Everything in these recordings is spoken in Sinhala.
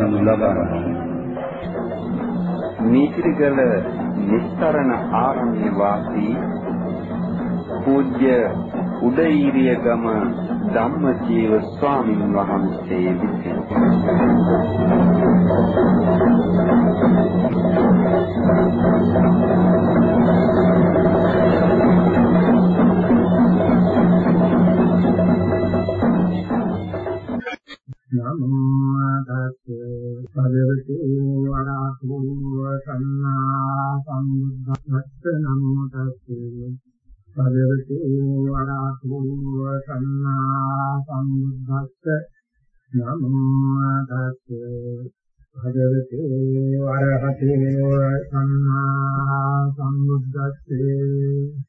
දේශනාව පවත්වනු ලබන්නේ නීතිගල නිස්තරණ ආරණ්‍ය වාසී පූජ්‍ය උදේීරිය ගම ධම්මජීව ස්වාමීන් වහන්සේ විසින්. නමෝ නමෝ තස්සේ භගවතු ආරහතෝ සම්මා සම්බුද්දස්ස නමෝ තස්සේ භගවතු ආරහතෝ සම්මා සම්බුද්දස්සේ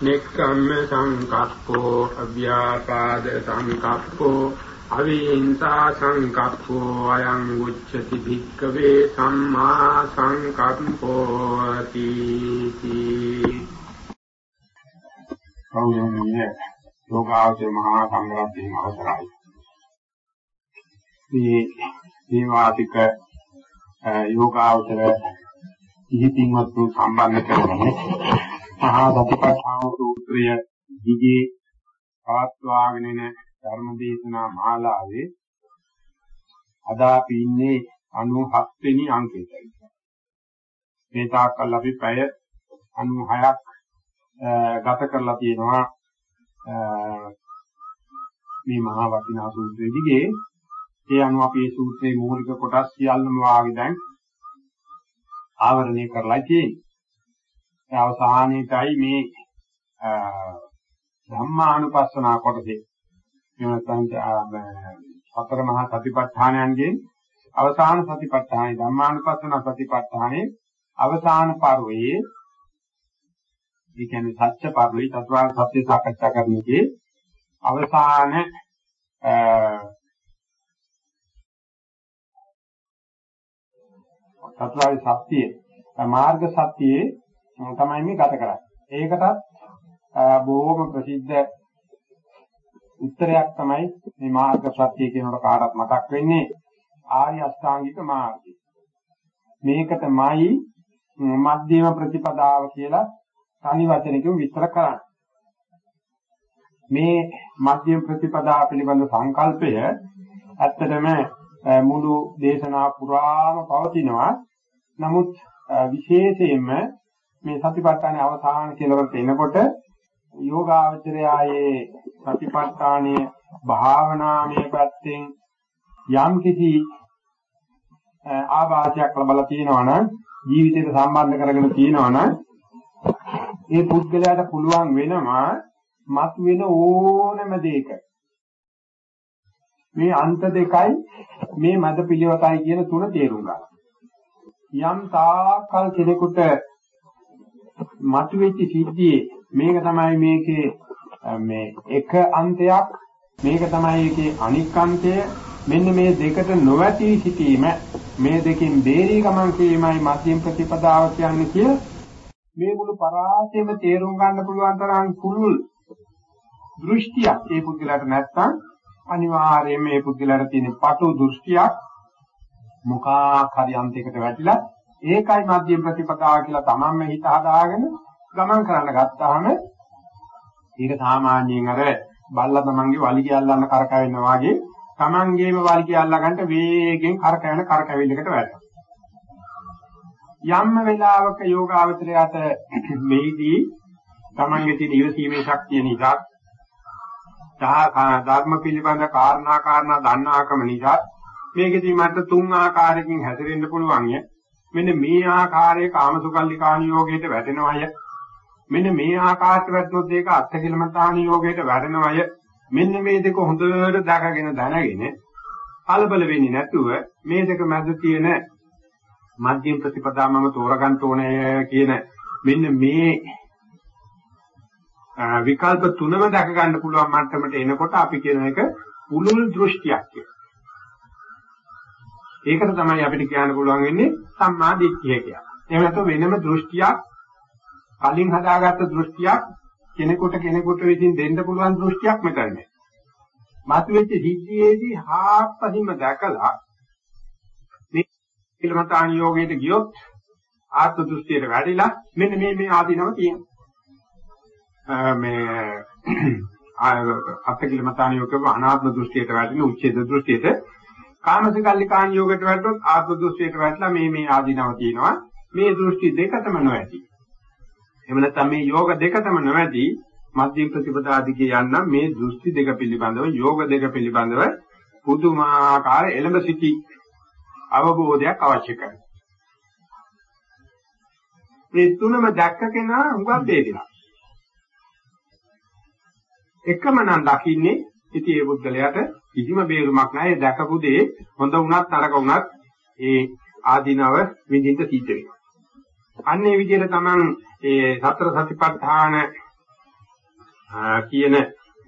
නෙක්ඛම්ම සංකප්පෝ අභ්‍යාපාද සංකප්පෝ අවිහිංසා සංකප්පෝ අයං උච්චති භික්කවේ සම්මා සංකප්පෝ තීති කෞරවණීය යෝගාචර මහා සංඝරත්නයේ අවසරයි මේ දේවාතික යෝගාචර ඉහිතින්වත් සම්බන්ධ කරගෙන මහා සතිපට්ඨාන සූත්‍රය දිගේ පවත්වාගෙන යන ධර්මදේශනා මාලාවේ අද අපි ඉන්නේ 97 වෙනි අංකයටයි. මේ තාක්කල් අපි පැය 96ක් ගත කරලා තියෙනවා මේ මහා වටිනා සූත්‍රයේ දිගේ ඒ අනුව අපි මේ සූත්‍රයේ මූලික කොටස් සියල්ලම වාගේ දැන් ආවරණය කරලා තියෙන්නේ. ඒ අවසානයේයි මේ ධම්මානුපස්සනා කොටසේ එහෙම නැත්නම් සතර මහා සතිපට්ඨානයන්ගෙන් අවසාන සතිපට්ඨානයි ධම්මානුපස්සන සතිපට්ඨානේ අවසාන පරිවේ ඒ කියන්නේ සත්‍ය පරිවේ චතුරාර්ය සත්‍ය සාකච්ඡා කරන්නකේ අවසාන චතුරාර්ය සත්‍යයේ මාර්ග සත්‍යයේ තමයි මේ ගත කරන්නේ. ඒකටත් බොහොම ප්‍රසිද්ධ උත්තරයක් තමයි මේ මාර්ග සත්‍ය කියනකොට කාටත් මතක් වෙන්නේ ආර්ය අෂ්ටාංගික මාර්ගය. මේකටමයි මධ්‍යම ප්‍රතිපදාව කියලා තනි වචනකින් විස්තර කරන්නේ. මේ මධ්‍යම ප්‍රතිපදාව පිළිබඳ සංකල්පය ඇත්තටම මුළු දේශනා පුරාම පවතිනවා. නමුත් විශේෂයෙන්ම මේ සතිපට්ඨානයේ අවසාන කෙලවරට එනකොට යෝගාවචරයායේ සතිපට්ඨානයේ භාවනාමය පැත්තෙන් යම් කිසි ආభాෂයක් ලබලා තියෙනවා නම් ජීවිතයට සම්බන්ධ කරගෙන තියෙනවා නම් ඒ පුද්ගලයාට පුළුවන් වෙනවා මත් වෙන ඕනම දෙයක මේ අන්ත දෙකයි මේ මද පිළිවෙතයි කියන තුන තේරුම් ගන්න. යම් තාකල් කෙනෙකුට මතුවෙච්ච සිද්ධියේ මේක තමයි මේකේ මේ එක අන්තයක් මේක තමයි ඒකේ අනික් අන්තය. මෙන්න මේ දෙකට නොවැටි සිටීම මේ දෙකෙන් බේරී ගමන් කිරීමයි මධ්‍යම ප්‍රතිපදාව කියන්නේ කිය මේ මුළු පරාසයම තේරුම් ගන්න පුළුවන් තරම් පුළුල් දෘෂ්ටියක් ඒ පුද්ගලයාට නැත්තම් අනිවාර්යයෙන්ම මේ පුද්ගලයාට තියෙන පටු දෘෂ්ටියක් මොකක් හරි අන්තයකට වැටිලා ඒකයි මධ්‍යම ප්‍රතිපදාව කියලා තමන්ම හිත හදාගෙන ගමන් කරන්න ගත්තාම ඒක සාමාන්‍යයෙන් අර බල්ලා තමන්ගේ වලිගය අල්ලන්න කරකවෙනවා වගේ තමන්ගේම වලිගය අල්ලා ගන්නට වේගෙන් කරකවෙන කරකැවිල්ලකට වැටෙනවා. යම් වෙලාවක යෝගාවචරයට මේදී තමන්ගේ තියෙන ඉවසීමේ ශක්තිය නිසා ධර්ම පිළිබඳ කාරණා කාරණා දන්නාකම නිසා මේකෙදී මට තුන් ආකාරයකින් හැසිරෙන්න පුළුවන් ය. මෙන්න මේ ආකාරයේ කාමසුකල්ලිකාණ යෝගයට වැටෙනවය. මෙන්න මේ ආකාරයට වැටුනොත් ඒක අත්තිකිලමතාණ යෝගයට වැටෙනවය. මෙන්න මේ දෙක හොඳට දැකගෙන දැනගෙන කලබල වෙන්නේ නැතුව මේ දෙක මැද තියෙන මධ්‍යම ප්‍රතිපදාවම තෝරගන්න ඕනේ කියන මෙන්න මේ විකල්ප තුනම දැක ගන්න පුළුවන් මට්ටමට එනකොට අපි කියන එක පුලුල් දෘෂ්ටියක් කියලා. ඒකට තමයි අපිට කියන්න පුළුවන් වෙන්නේ සම්මා දිට්ඨිය කියලා. එහෙම නැත්නම් වෙනම දෘෂ්ටියක් කලින් හදාගත්ත දෘෂ්ටියක් කෙනෙකුට කෙනෙකුට විසින් දෙන්න පුළුවන් දෘෂ්ටියක් මෙතන නැහැ. මතුවෙච්ච සිද්ධියේදී හාත්පසින්ම දැකලා මේ කිලමතාණ යෝගයට ගියොත් ආත්ම දෘෂ්ටියට වැඩිලා මෙන්න මේ මේ ආදීනව තියෙනවා. මේ අත්කිලමතාණ යෝගක අනාත්ම දෘෂ්ටියට වැඩිලා උච්ඡේද දෘෂ්ටියට කාමසිකල්ලිකාණ යෝගයට වැටුනොත් ආත්ම දෘෂ්ටියට වැටලා මේ මේ ආදීනව තියෙනවා. මේ දෘෂ්ටි දෙකතම නොඇති. එහෙම නැත්නම් මේ යෝග දෙකතම නොඇති මධ්‍යම ප්‍රතිපදාදිගේ යන්න මේ දෘෂ්ටි දෙක පිළිබඳව යෝග දෙක පිළිබඳව පුදුමාකාර එළඹ සිටි අවබෝධයක් අවශ්‍ය කරනවා. මේ තුනම දැක්ක කෙනා හුඟක් දෙදිනා. එකම නම් දකින්නේ ඉතින් ඒ බුද්ධලයට කිසිම බේරුමක් නැහැ. ඒ දැකපු දේ හොඳ වුණත් නරක වුණත් ඒ ආධිනව විඳින්න සිද්ධ වෙනවා. අන්නේ විදිහට තමන් ඒ සතර සතිපට්ඨාන කියන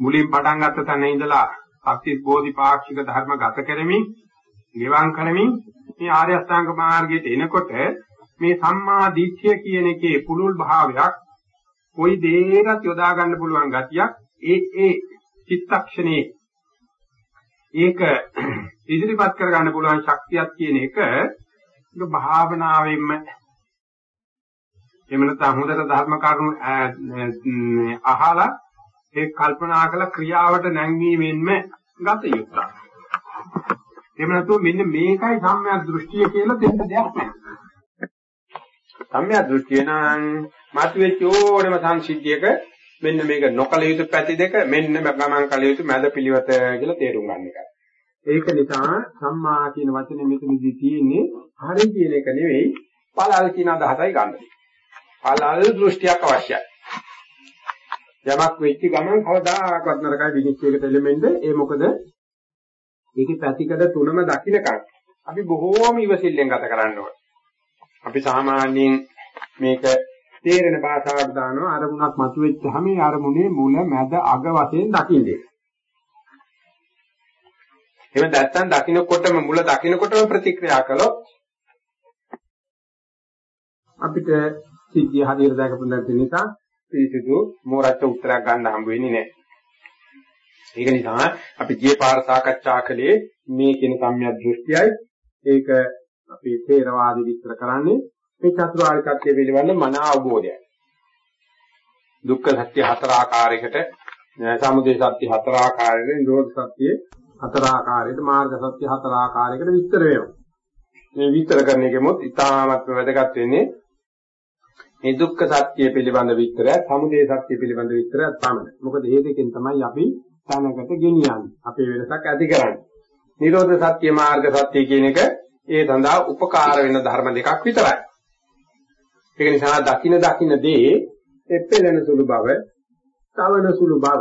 මුලින් පටන් ගත්ත තැන ඉඳලා සත්‍ය බෝධිපාක්ෂික ධර්ම ගත කරමින් නිවන් කරමින් මේ ආර්ය අෂ්ටාංග මාර්ගයට එනකොට මේ සම්මා දිට්ඨිය කියන එකේ පුලුල් භාවයක් කොයි දෙයකට යොදා ගන්න පුළුවන් ගතියක් ඒ ඒ චිත්තක්ෂණේ ඒක ඉදිරිපත් කර ගන්න පුළුවන් ශක්තියක් කියන එක ඒක භාවනාවෙන්ම එහෙම නැත්නම් හොඳට ධර්ම කරුණු අහලා ඒ කල්පනා කළ ක්‍රියාවට නැංවීමෙන්ම ගත යුතුයි. එහෙම නැත්නම් මෙන්න මේකයි සම්‍යක් දෘෂ්ටිය කියලා දෙන්න දෙයක් නැහැ. සම්‍යක් දෘෂ්ටිය නම් මතුවෙච්ච ඕනම සංසිද්ධියක මෙන්න මේක නොකල යුතු පැති දෙක මෙන්න ගමන් කල යුතු මැද පිළිවෙත කියලා තේරුම් ගන්න එකයි. ඒක නිසා සම්මා කියන වචනේ මෙතනදී තියෙන්නේ හරි කියන එක නෙවෙයි පළල් කියන අදහසයි ගන්න. පළල් දෘෂ්ටියක් අවශ්‍යයි. යමක් වෙච්ච ගමන් කවදාකවත් නරකයි විනිශ්චයකට එළෙමෙන්න ඒ මොකද ඒකේ පැතිකඩ තුනම දකින්නකම් අපි බොහෝම ඉවසිල්ලෙන් ගත කරන්න ඕනේ. අපි සාමාන්‍යයෙන් මේක තේරෙන භාෂාවට දානවා අරමුණක් මතුවෙච්චාම මේ අරමුණේ මුල මැද අග වශයෙන් දකින්නේ. එහෙම නැත්නම් දකින්නකොටම මුල දකින්නකොටම ප්‍රතික්‍රියා කළොත් අපිට සිද්ධිය හරියට දැකපු නැති නිසා පිළිසිදු මෝරච්ච උත්තරයක් ගන්න හම්බ වෙන්නේ නැහැ. ඒක නිසා අපි ගියේ පාර සාකච්ඡා කළේ මේ කියන සම්‍යක් දෘෂ්ටියයි ඒක අපි තේරවාදී විස්තර කරන්නේ මේ චතුරාර්ය සත්‍ය පිළිබඳ මන අවබෝධයයි. දුක්ඛ සත්‍ය හතර ආකාරයකට සමුදය සත්‍ය හතර ආකාරයකට නිරෝධ සත්‍ය හතර ආකාරයකට මාර්ග සත්‍ය හතර ආකාරයකට විස්තර වෙනවා. මේ විස්තර කරන එකෙමුත් ඉතාමත් වැදගත් වෙන්නේ මේ දුක්ඛ සත්‍ය පිළිබඳ විස්තරය, සමුදය සත්‍ය පිළිබඳ විස්තරය තමයි. මොකද මේ දෙකෙන් තමයි අපි තැනකට ගෙනියන්නේ. අපේ වෙනසක් ඇති කරන්නේ. නිරෝධ සත්‍ය මාර්ග සත්‍ය කියන එක ඒ සඳහා උපකාර වෙන ධර්ම දෙකක් විතරයි. ඒක නිසා දකින දකින දේ එපෙළෙන සුළු බව, තවන සුළු බව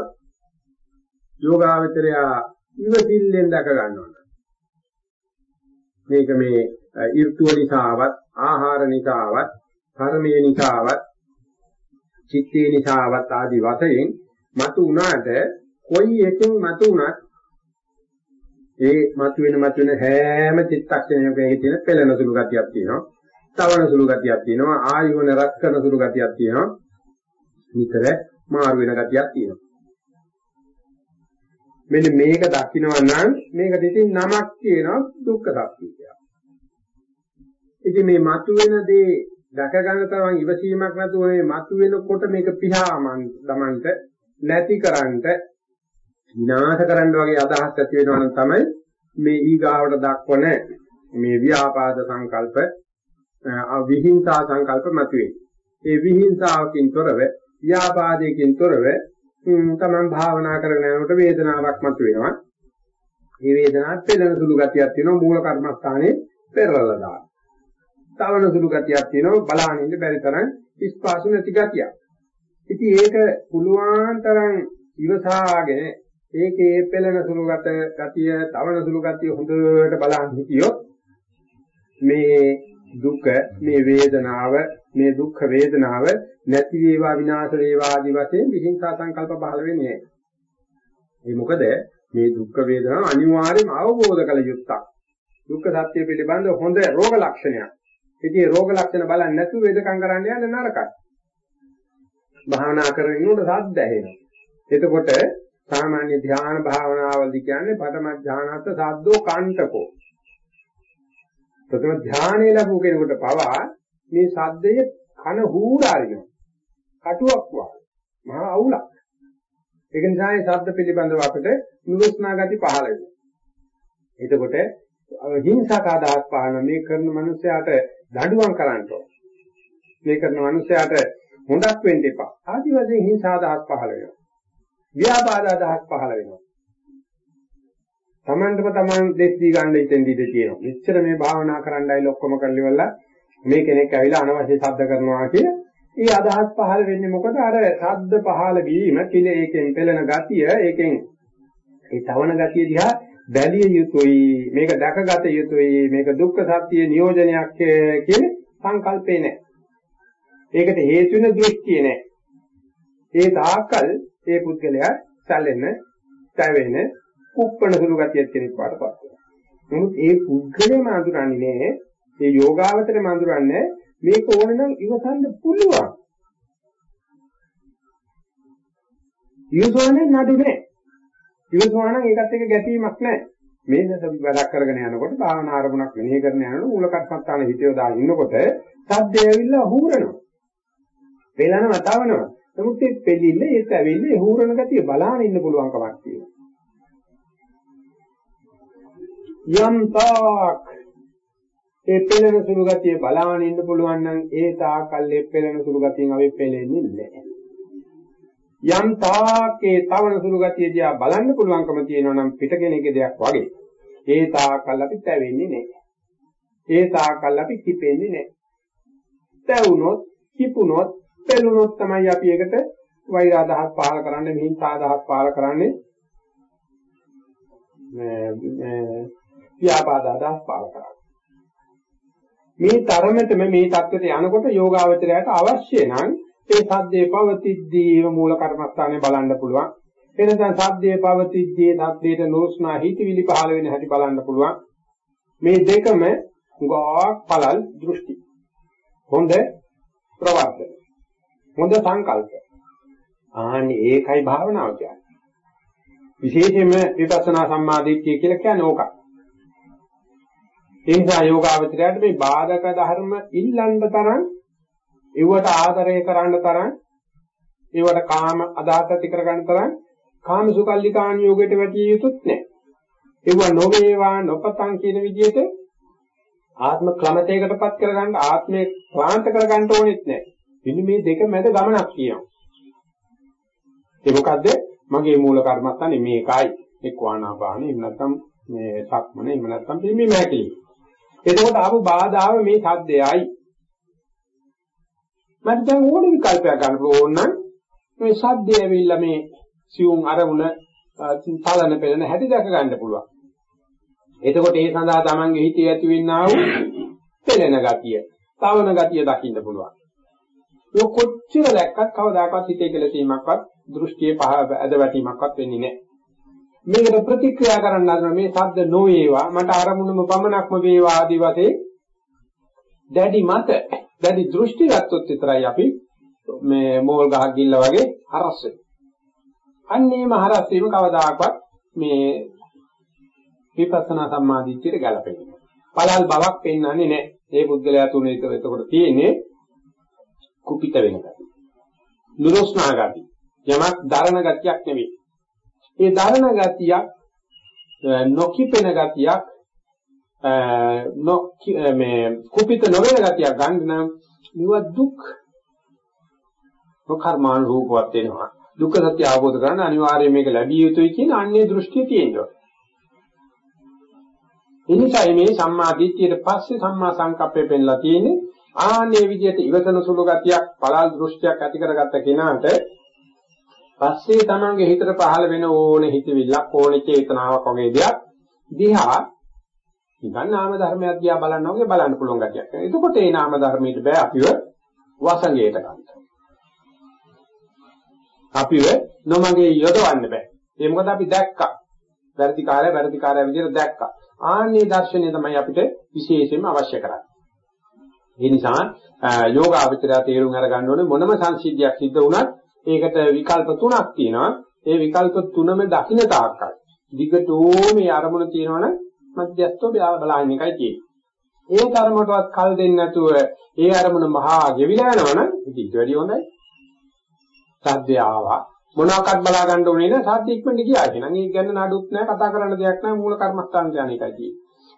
යෝගාවචරය ඉවසිල්ලෙන් දැක ගන්නවා. මේක මේ ඍතුව නිසාවත්, ආහාර නිසාවත්, කර්මයේ නිසාවත්, චිත්තේ නිසාවත් ආදී වශයෙන් මතු වුණාට කොයි එකෙන් මතු වුණත් ඒ මතුවෙන මතුවෙන හැම චිත්තක්ෂණයකම තියෙන පෙළෙන සුළු ගතියක් තියෙනවා. තවන සුළු ගතියක් තියෙනවා. ආයෝන රත් කරන සුළු ගතියක් තියෙනවා. නිතර මාරු වෙන ගතියක් තියෙනවා. මෙන්න මේක දකින්නවා නම් මේකට ඉතින් නමක් කියනවා දුක්ඛ සත්‍ය කියලා. ඉතින් මේ මතුවෙන දේ දැක ගන්න තරම් ඉවසීමක් නැතුව මේ මතුවෙනකොට මේක පිහාමන් දමන්ට නැතිකරන්ට විනාශ කරන්න වගේ අදහස් ඇති වෙනවා නම් තමයි මේ ඊගාවට දක්වන මේ ව්‍යාපාද සංකල්ප විහිංසා සංකල්ප මතුවේ. ඒ විහිංසාවකින් තොරව ව්‍යාපාදයකින් තොරව තමන් භාවනා කරගෙන යනකොට වේදනාවක් මතුවෙනවා. මේ වේදනාවත් පෙළෙන සුළු ගතියක් තියෙනවා මූල කර්මස්ථානයේ පෙරලලා දාන. තවන සුළු ගතියක් තියෙනවා බලාගෙන ඉන්න බැරි තරම් ස්පාසු නැති ගතියක්. ඉතින් ඒක පුළුවන් තරම් ඉවසාගෙන ඒකේ පෙළෙන සුළු ගත ගතිය, තවන සුළු ගතිය හොඳට බලන් හිටියොත් මේ දුක, මේ වේදනාව, මේ දුක්ඛ වේදනාව නැති වේවා විනාශ වේවා ආදී වශයෙන් විහිංසා සංකල්ප පහළ වෙන්නේ නැහැ. ඒ මොකද මේ දුක්ඛ වේදනාව අනිවාර්යයෙන්ම අවබෝධ කළ යුත්තක්. දුක්ඛ සත්‍ය පිළිබඳ හොඳ රෝග ලක්ෂණයක්. ඉතින් රෝග ලක්ෂණ බලන්නේ නැතුව වේදකම් කරන්න යන නරකයි. භාවනා කරගෙන ඉන්නකොට සද්ද ඇහෙනවා. එතකොට සාමාන්‍ය ධ්‍යාන භාවනාවල්දී කියන්නේ පඨම ධ්‍යානත් සද්දෝ කාණ්ඨකෝ. ප්‍රථම ධ්‍යානෙ ලැබු කෙනෙකුට පවා මේ සද්දයේ කන හූරාරිනවා. කටුවක් වගේ. මහා අවුලක්. ඒක නිසා මේ ශබ්ද පිළිබඳව අපිට නුරුස්නා ගති පහළ වෙනවා. එතකොට හිංසක අදහස් පහළ මේ කරන මනුස්සයාට දඬුවම් කරන්න ඕන. මේ කරන මනුස්සයාට හොඳක් වෙන්න එපා. ආදි වශයෙන් හිංසා අදහස් පහළ වෙනවා. ව්‍යාපාද අදහස් පහළ වෙනවා. Tamanටම Taman දෙස් දී ගන්න ඉතින් දීද කියනවා. මෙච්චර මේ භාවනා කරන්නයි ලොක්කම කරලිවලා මේ කෙනෙක් ඇවිල්ලා අනවශ්‍ය ශබ්ද කරනවා කියලා ඒ අදහස් පහළ වෙන්නේ මොකද අර ශබ්ද පහළ වීම කිල ඒකෙන් පෙළෙන ගතිය ඒකෙන් ඒ තවන ගතිය දිහා බැලිය යුතුයි මේක දැකගත යුතුයි මේක දුක්ඛ සත්‍ය නියෝජනයක් කියන සංකල්පේ නැහැ. ඒකට හේතු වෙන දෘෂ්ටිය නැහැ. ඒ තාකල් ඒ පුද්ගලයා සැලෙන, තැවෙන, කුප්පණ සුළු ගතියක් කෙනෙක් වඩපත් වෙනවා. නමුත් ඒ පුද්ගලයාම අඳුරන්නේ නැහැ. ඒ යෝගාවචරය මඳුරන්නේ මේක ඕන නම් ඉවසන්න පුළුවන්. ඉවසන්නේ නඩු නෑ. ඉවසනවා නම් ඒකත් එක්ක ගැටීමක් නෑ. මේ වැඩක් කරගෙන යනකොට භාවනා ආරමුණක් මෙනෙහි කරන යනකොට මූල කර්මස්ථාන හිතේ දාගෙන ඉන්නකොට සද්දය ඇවිල්ලා හූරනවා. පෙළනවා තවනවා. නමුත් ඒ පෙළිල්ල ඒත් ඇවිල්ලා ඒ හූරන ගතිය බලාගෙන ඉන්න පුළුවන් කමක් තියෙනවා. යම් තාක් ඒ පෙළෙන සුළු ගතිය බලාගෙන ඉන්න පුළුවන් නම් ඒ තාකල්ලේ පෙළෙන සුළු ගතියෙන් අපි පෙළෙන්නේ නැහැ. යම් තාකේ තවන සුළු ගතිය දිහා බලන්න පුළුවන්කම තියෙනවා නම් පිටකෙනෙක්ගේ දෙයක් වගේ. ඒ තාකල් අපි තැවෙන්නේ නැහැ. ඒ තාකල් අපි කිපෙන්නේ නැහැ. තැවුනොත්, කිපුනොත්, පෙළුනොත් තමයි අපි ඒකට වෛර අදහස් පහල කරන්නේ, මිහින්සා අදහස් පහල කරන්නේ. මේ ව්‍යාපාද අදහස් පහල කරන්නේ. මේ තරමටම මේ தත්වෙට යනකොට යෝගාවචරයට අවශ්‍ය නම් ඒ සද්දේ පවතිද්දීම මූල කර්මස්ථානේ බලන්න පුළුවන්. එනසම් සද්දේ පවතිද්දී සද්දේට නෝස්නා හිතවිලි පහළ වෙන හැටි බලන්න පුළුවන්. මේ දෙකම ගාක් පළල් දෘෂ්ටි. හොඳ ප්‍රවර්තන. හොඳ සංකල්ප. ආන්නේ ඒකයි භාවනාව කියන්නේ. විශේෂයෙන්ම විපස්සනා සම්මාදිට්ඨිය කියලා කියන්නේ ඕකයි. ඒ නිසා යෝගාවචරයට මේ බාධක ධර්ම ඉල්ලන්න තරම් ඒවට ආදරය කරන්න තරම් ඒවට කාම අදාත ඇති කරගන්න තරම් කාම සුකල්ලිකාණ යෝගයට වැටිය යුතුත් නැහැ. ඒව නොවේවා නොපතං කියන විදිහට ආත්ම ක්‍රමතයකටපත් කරගන්න ආත්මේ ක්ලාන්ත කරගන්න ඕනෙත් නැහැ. ඉතින් මේ දෙක මැද ගමනක් කියනවා. ඒ මොකද්ද? මගේ මූල කර්මස්ථානේ මේකයි. එක් වානාපානෙ එහෙම නැත්නම් මේ සක්මන එහෙම නැත්නම් පිළිමි මෑකලි. එතකොට ආපු බාධාව මේ සද්දයයි. මට දැන් ඕන විකල්පයක් ගන්න ඕන නම් මේ සද්දය ඇවිල්ලා මේ සියුම් අරමුණ සාධන පෙළෙන හැටි දැක ගන්න පුළුවන්. එතකොට ඒ සඳහා Tamange හිතේ ඇති වෙන්නා වූ පෙළෙන ගතිය, තවන ගතිය දකින්න පුළුවන්. ඒ කොච්චර දැක්කත් කවදාකවත් හිතේ කෙලසීමක්වත් දෘෂ්ටියේ පහ ඇදවැටීමක්වත් වෙන්නේ නැහැ. මේකට ප්‍රතික්‍රියා කරන්න හදන මේ ශබ්ද නොවේවා මට අරමුණම පමණක්ම වේවා ආදී වශයෙන් දැඩි මත දැඩි දෘෂ්ටි ගත්තොත් විතරයි අපි මේ මෝල් ගහක් ගිල්ල වගේ හරස් වෙන්නේ. අන්නේම හරස් වීම කවදාකවත් මේ විපස්සනා සම්මාදිට්ඨියට ගැලපෙන්නේ. පළල් බවක් පෙන්වන්නේ නැහැ. ඒ පුද්ගලයා තුනේ එතකොට තියෙන්නේ කුපිත වෙන ගතිය. නුරුස්නා ගතිය. යමක් දරණ ගතියක් නෙවෙයි. ඒ දරණ ගතියක් නොකිපෙන ගතියක් මේ කුපිත නොවන ගතියක් ගන්න නම් නිව දුක් කර්මාන රූපවත් වෙනවා. දුක්ඛ සත්‍ය අවබෝධ කරගන්න අනිවාර්යයෙන් මේක ලැබිය යුතුයි කියන අන්නේ දෘෂ්ටිය තියෙනවා. එනිසා මේ සම්මා දිට්ඨියට පස්සේ සම්මා සංකප්පය පෙන්ලා තියෙන්නේ ආන්නේ විදිහට ඉවසන සුළු ගතියක් පළල් දෘෂ්ටියක් ඇති කරගත්ත කෙනාට පස්සේ තමන්ගේ හිතට පහළ වෙන ඕනේ හිතවිල්ලක් ඕනේ චේතනාවක් වගේ දෙයක් දිහා නිකන් නාම ධර්මයක් දිහා බලනවා වගේ බලන්න පුළුවන් ගැටියක්. එතකොට ඒ නාම ධර්මයට බෑ අපිව වසඟයට ගන්න. අපිව නොමගේ යොදවන්න බෑ. ඒ මොකද අපි දැක්කා. වැරදි කාර්ය වැරදි කාර්ය විදිහට දැක්කා. ආන්නේ දර්ශනය තමයි අපිට විශේෂයෙන්ම අවශ්‍ය කරන්නේ. ඒ නිසා යෝග අවචරය තේරුම් අරගන්න ඕනේ මොනම සංසිද්ධියක් සිද්ධ වුණත් ඒකට විකල්ප තුනක් තියෙනවා. ඒ විකල්ප තුනම දකින්න තාක්කල් දිගටෝ මේ අරමුණ තියෙනවනම් මධ්‍යස්ථව බලහින් එකයි තියෙන්නේ. ඒ තරමටවත් කල් දෙන්නේ නැතුව ඒ අරමුණ මහා ගෙවිලා යනවනම් ඉතින් ඊට වැඩිය හොඳයි. සද්දය ආවා මොනවාක්වත් බලා ගන්න ඕනේ නෑ සද්ද ඉක්මනට ගියා කියනවා. ඒක ගැන නඩුත් නෑ කතා කරන්න දෙයක් නෑ මූල කර්මස්ථාන යන එකයි තියෙන්නේ.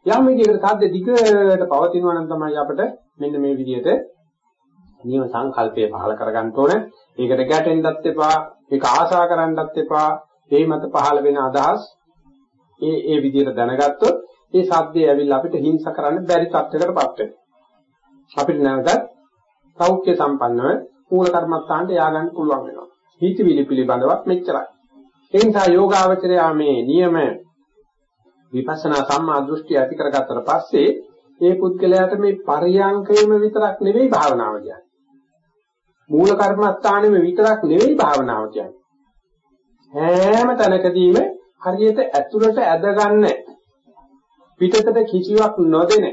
යම් විදිහකට සද්ද දිගට පවතිනවා නම් තමයි අපිට මෙන්න මේ විදිහට නියම සංකල්පය පහල කරගන්න ඕනේ. ඒකට ගැටෙන්නත් එපා, ඒක ආශා කරන්නත් එපා. ඒ මත පහල වෙන අදහස් ඒ ඒ විදිහට දැනගත්තොත් ඒ සද්දේ ඇවිල්ලා අපිට හිංස කරන්න බැරි තත්යකටපත් වෙනවා. අපිට නැවතත් සෞඛ්‍ය සම්පන්නව මූල කර්මස්ථානට යා ගන්න පුළුවන් වෙනවා. හිතවිලි පිළිබඳවත් මෙච්චරයි. ඒ නිසා යෝගාවචරයා මේ නියම විපස්සනා සම්මා දෘෂ්ටි ඇති කරගත්තට පස්සේ ඒ පුද්ගලයාට මේ පරියංකයම විතරක් නෙවෙයි භාවනාව කියන්නේ. මූල කර්මස්ථානෙම විතරක් නෙවෙයි භාවනාව කියන්නේ. හැම තැනකදීම හරියට ඇතුළට ඇදගන්න පිටතට කිසිවක් නොදෙන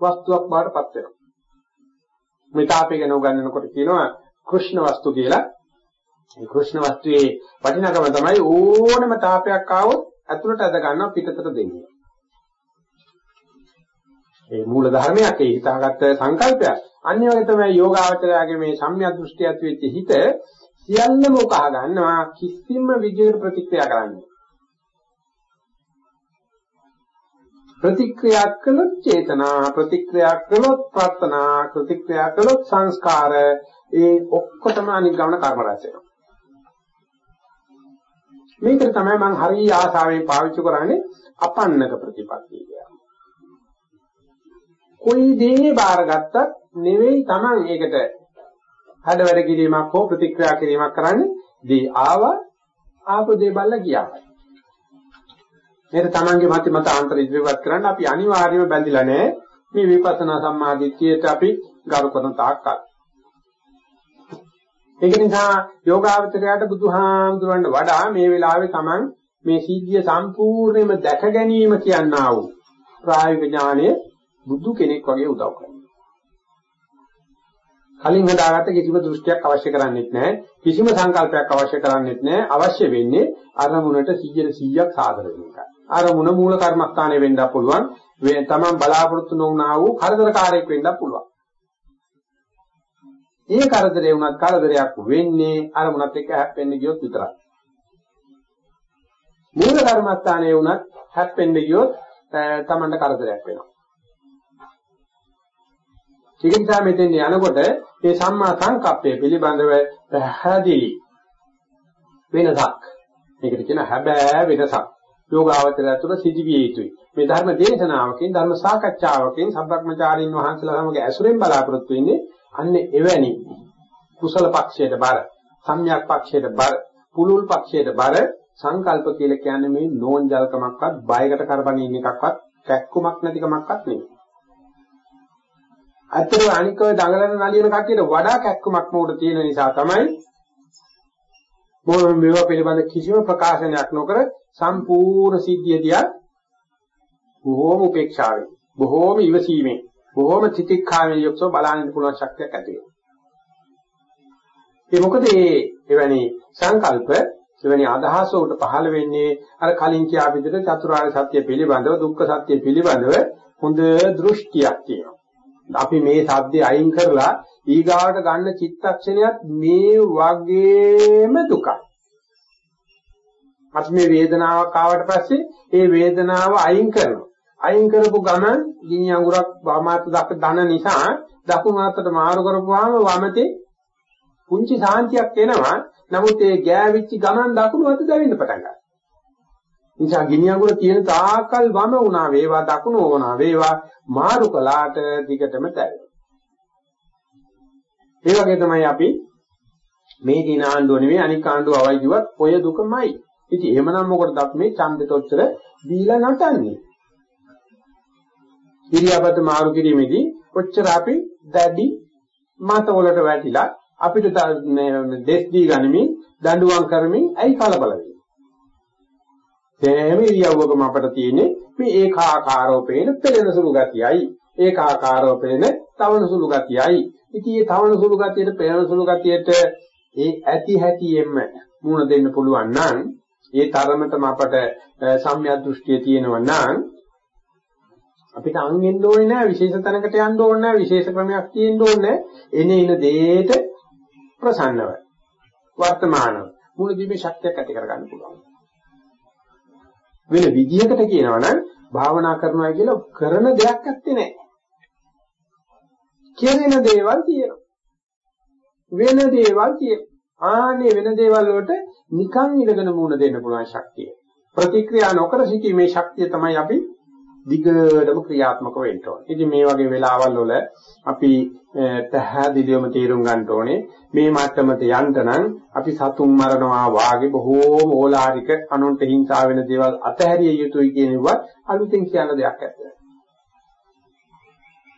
වස්තුවක් බාටපත් වෙනවා. මේ තාපේ ගැන උගන්වනකොට කියනවා කෘෂ්ණ වස්තු කියලා. මේ කෘෂ්ණ වස්තුවේ වටිනාකම තමයි ඕනම තාපයක් ආවොත් ඇතුළට ඇද ගන්නවා පිටතට දෙන්නේ. ඒ මූල ධර්මයක් ඒ හිතාගත්ත සංකල්පයක්. අනිත් වගේ තමයි යෝගාවචරයාගේ මේ සම්‍යක් දෘෂ්ටි ඇති වෙච්ච හිත සියල්ලම උකහා ගන්නවා කිසිම විදිහකට ප්‍රතික්‍රියා කරන්නේ. ප්‍රතික්‍රියා කළොත් චේතනා ප්‍රතික්‍රියා කළොත් ප්‍රාර්ථනා ප්‍රතික්‍රියා කළොත් සංස්කාර ඒ ඔක්කොටම අනිගමන කර්ම රැස් වෙනවා. මේකට තමයි මම හරිය ආසාවෙන් පාවිච්චි කරන්නේ අපන්නක ප්‍රතිපත්තිය කියලා. කොයි දේ බාරගත්තත් නෙවෙයි Taman ඒකට හඩ වැඩ කිරීමක් හෝ ප්‍රතික්‍රියා කිරීමක් කරන්නේ දී ආවා ආපු දේ බල්ල ගියා. මේක තමන්ගේ මත මත ආන්තර ඉදිරිපත් කරන්න අපි අනිවාර්යයෙන්ම බැඳිලා නැහැ. මේ විපස්සනා සම්මාදිට්ඨියට අපි ගරු කරන තාක්කල්. ඒක නිසා යෝගාවචරයට බුදුහාමුදුරන්ට වඩා මේ වෙලාවේ තමන් මේ සිද්ධිය සම්පූර්ණයෙන්ම දැක ගැනීම කියනා වූ ප්‍රායෝගික ඥානය බුදු කෙනෙක් වගේ උදව් කරනවා. කලින් හදාගත්ත කිසිම දෘෂ්ටියක් අවශ්‍ය කරන්නේත් නැහැ කිසිම සංකල්පයක් අවශ්‍ය කරන්නේත් නැහැ අවශ්‍ය වෙන්නේ අරමුණට 100%ක් සාදර වෙන එකයි අරමුණ මූල කර්මස්ථානයේ වෙන්නත් පුළුවන් තමන් බලාපොරොත්තු නොවුනා වූ කරදරකාරයක් වෙන්නත් පුළුවන් ඒ කරදරේ වුණත් කරදරයක් වෙන්නේ අරමුණත් එක්ක හැප්පෙන්න ගියොත් විතරයි මූල කර්මස්ථානයේ වුණත් හැප්පෙන්න ගියොත් තමන්ට කරදරයක් වෙනවා ඒක නිසා මෙතෙන් යනකොට මේ සම්මා සංකප්පය පිළිබඳව පැහැදිලි වෙනසක්. මේකට කියන හැබෑ වෙනසක්. යෝගාවචරය තුළ සිදුවිය යුතුයි. මේ ධර්ම දේශනාවකින් ධර්ම සාකච්ඡාවකින් සබ්බක්මචාරින් වහන්සේලා සමග ඇසුරෙන් බලාපොරොත්තු වෙන්නේ අන්න එවැනි කුසල පක්ෂයට බර, සම්‍යක් පක්ෂයට බර, පුලුල් පක්ෂයට බර සංකල්ප කියලා කියන්නේ මේ නෝන්ජල්කමක්වත් බයකට කරබනින්න එකක්වත් කැක්කුමක් නැතිකමක්වත් නෙවෙයි. අතර අනිකව දඟලන නලියන කට්ටියට වඩා කැක්කමක් මොකට තියෙන නිසා තමයි මොන මේවා පිළිබඳ කිසිම ප්‍රකාශනයක් නොකර සම්පූර්ණ සිද්ධිය දිහා බොහෝම උපේක්ෂාවෙන් බොහෝම ඉවසීමෙන් බොහෝම තිතික්ඛාවෙන් යුක්තව බලන්න පුළුවන් ශක්තියක් ඇති වෙනවා. ඒ මොකද මේ එවැනි සංකල්ප එවැනි අදහස උට පහළ වෙන්නේ අර කලින් කියා විදිහට චතුරාර්ය සත්‍ය පිළිබඳව දුක්ඛ සත්‍ය පිළිබඳව හොඳ දෘෂ්ටියක් තියෙනවා. අපි මේ සද්දේ අයින් කරලා ඊගාවට ගන්න චිත්තක්ෂණයත් මේ වගේම දුකයි. අපි මේ වේදනාවක් ආවට පස්සේ ඒ වේදනාව අයින් කරනවා. අයින් කරපු ගමන් ගිනි අඟුරක් වමාත දක්ක දන නිසා දකුණු අතට මාරු කරපුවාම වමතේ පුංචි සාන්තියක් එනවා. නමුත් ඒ ගෑවිච්ච ගමන් දකුණු අත දැවෙන්න පටන් ගන්නවා. නිසා ගිනි අඟුර තියෙන තාකල් වම වුණා වේවා දකුණු වුණා වේවා මාරු කළාට දිගටම තැවෙනවා. ඒ වගේ තමයි අපි මේ දින ආණ්ඩුව නෙවෙයි අනික් ආණ්ඩුව අවයි කිව්වත් ඔය දුකමයි. ඉතින් එහෙමනම් මොකටද අපි මේ ඡන්දෙතොච්චර දීලා නටන්නේ? ඉරියාපත මාරු කිරීමේදී කොච්චර අපි දැඩි මත වලට වැටිලා අපිට දෙස් දී ගනිමින් දඬුවම් කරමින් ඇයි කලබල වෙන්නේ? සෑම ඉරියව්වකම අපට තියෙන්නේ මේ ඒකාකාරව පේන පෙළෙන සුළු ගතියයි. ඒකාකාරව පේන තවන සුළු ගතියයි. ඉතින් මේ තවන සුළු ගතියට පෙළෙන සුළු ගතියට ඒ ඇති හැටියෙම මුණ දෙන්න පුළුවන් නම් ඒ තරමටම අපට සම්‍යක් දෘෂ්ටිය තියෙනවා නම් අපිට අංගෙන්න ඕනේ නැහැ විශේෂ තැනකට යන්න ඕනේ නැහැ විශේෂ ක්‍රමයක් තියෙන්න ඕනේ එනේ එන දේට ප්‍රසන්නව වර්තමානව මුණ දීමේ ශක්තියක් ඇති කරගන්න පුළුවන්. වෙන විදියකට කියනවා නම් භාවනා කරනවා කියලා කරන දෙයක් ඇත්තේ නැහැ. කෙරෙන දේවල් තියෙනවා. වෙන දේවල් තියෙනවා. ආනේ වෙන දේවල් වලට නිකන් ඉඳගෙන මුණ දෙන්න පුළුවන් ශක්තිය. ප්‍රතික්‍රියා නොකර සිටීමේ ශක්තිය තමයි අපි දිගටම ක්‍රියාත්මක වෙන්න ඕනේ. ඉතින් මේ වගේ වෙලාවල් වල අපි පැහැදිලිවම තීරුම් ගන්න ඕනේ මේ මට්ටමට යන්න නම් අපි සතුන් මරනවා වාගේ බොහෝම ඕලාරික අනුන්ට හිංසා වෙන දේවල් අතහැරිය යුතුයි කියනවා අලුතෙන් කියන දෙයක් ඇත්තට.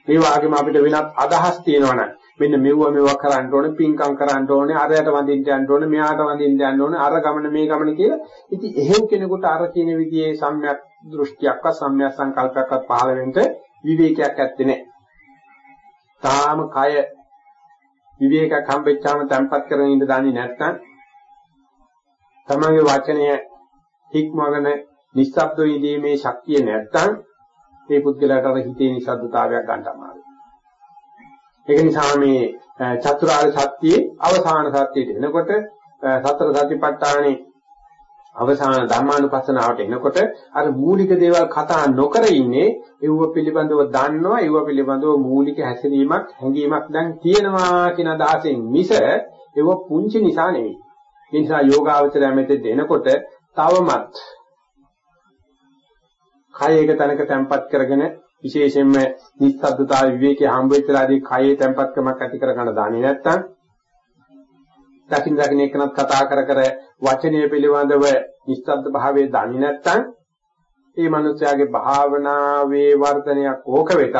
මේ වගේම අපිට වෙනත් අදහස් තියෙනවනම් මෙන්න මෙව්ව මෙව්ව කරන්න ඕනේ පින්කම් කරන්න ඕනේ අරයට වඳින්න යන්න ඕනේ මෙයාට වඳින්න යන්න ඕනේ අර ගමන මේ ගමන කියලා ඉතින් එහෙම කෙනෙකුට අර කියන විදිහේ සම්‍යක් දෘෂ්ටියක්වත් සම්‍යක් සංකල්පයක්වත් පහළ වෙන්න විවේකයක් ඇත්තේ නැහැ. තාම කය විවේකයක් හම්බෙච්චාම තැම්පත් කරගෙන ඉඳ දන්නේ නැත්නම් තමගේ වචනය හික්මගෙන නිස්සබ්ද වීමේ ශක්තිය නැත්නම් ඒ පුද්ගලයාට අර හිතේ නිසද්දතාවයක් ගන්න අමාරුයි. ඒක නිසා මේ චතුරාර්ය සත්‍යයේ අවසාන සත්‍යයට එනකොට සතර සතිපට්ඨානේ අවසාන ධර්මානුපස්සනාවට එනකොට අර මූලික දේවල් කතා නොකර ඉන්නේ ඒව පිළිබඳව දන්නවා ඒව පිළිබඳව මූලික හැසිරීමක් හැඟීමක් දැන් තියෙනවා කියන අදහසෙන් මිස ඒව පුංචි නිසා නෙවෙයි. ඒ නිසා යෝගාවචරය මෙතෙන් එනකොට තවමත් කය එක තැනක තැම්පත් කරගෙන විශේෂයෙන්ම නිස්සද්දතාව විවේකයේ හම්බ වෙච්චලාදී කයේ තැම්පත්කමක් ඇති කරගන්න දාන්නේ නැත්තම් දකින් දකින් එකනත් කතා කර කර වචනය පිළිබඳව නිස්සද්ද භාවයේ දන්නේ නැත්තම් ඒ මනුස්සයාගේ භාවනාවේ වර්ධනයක් ඕක වෙතත්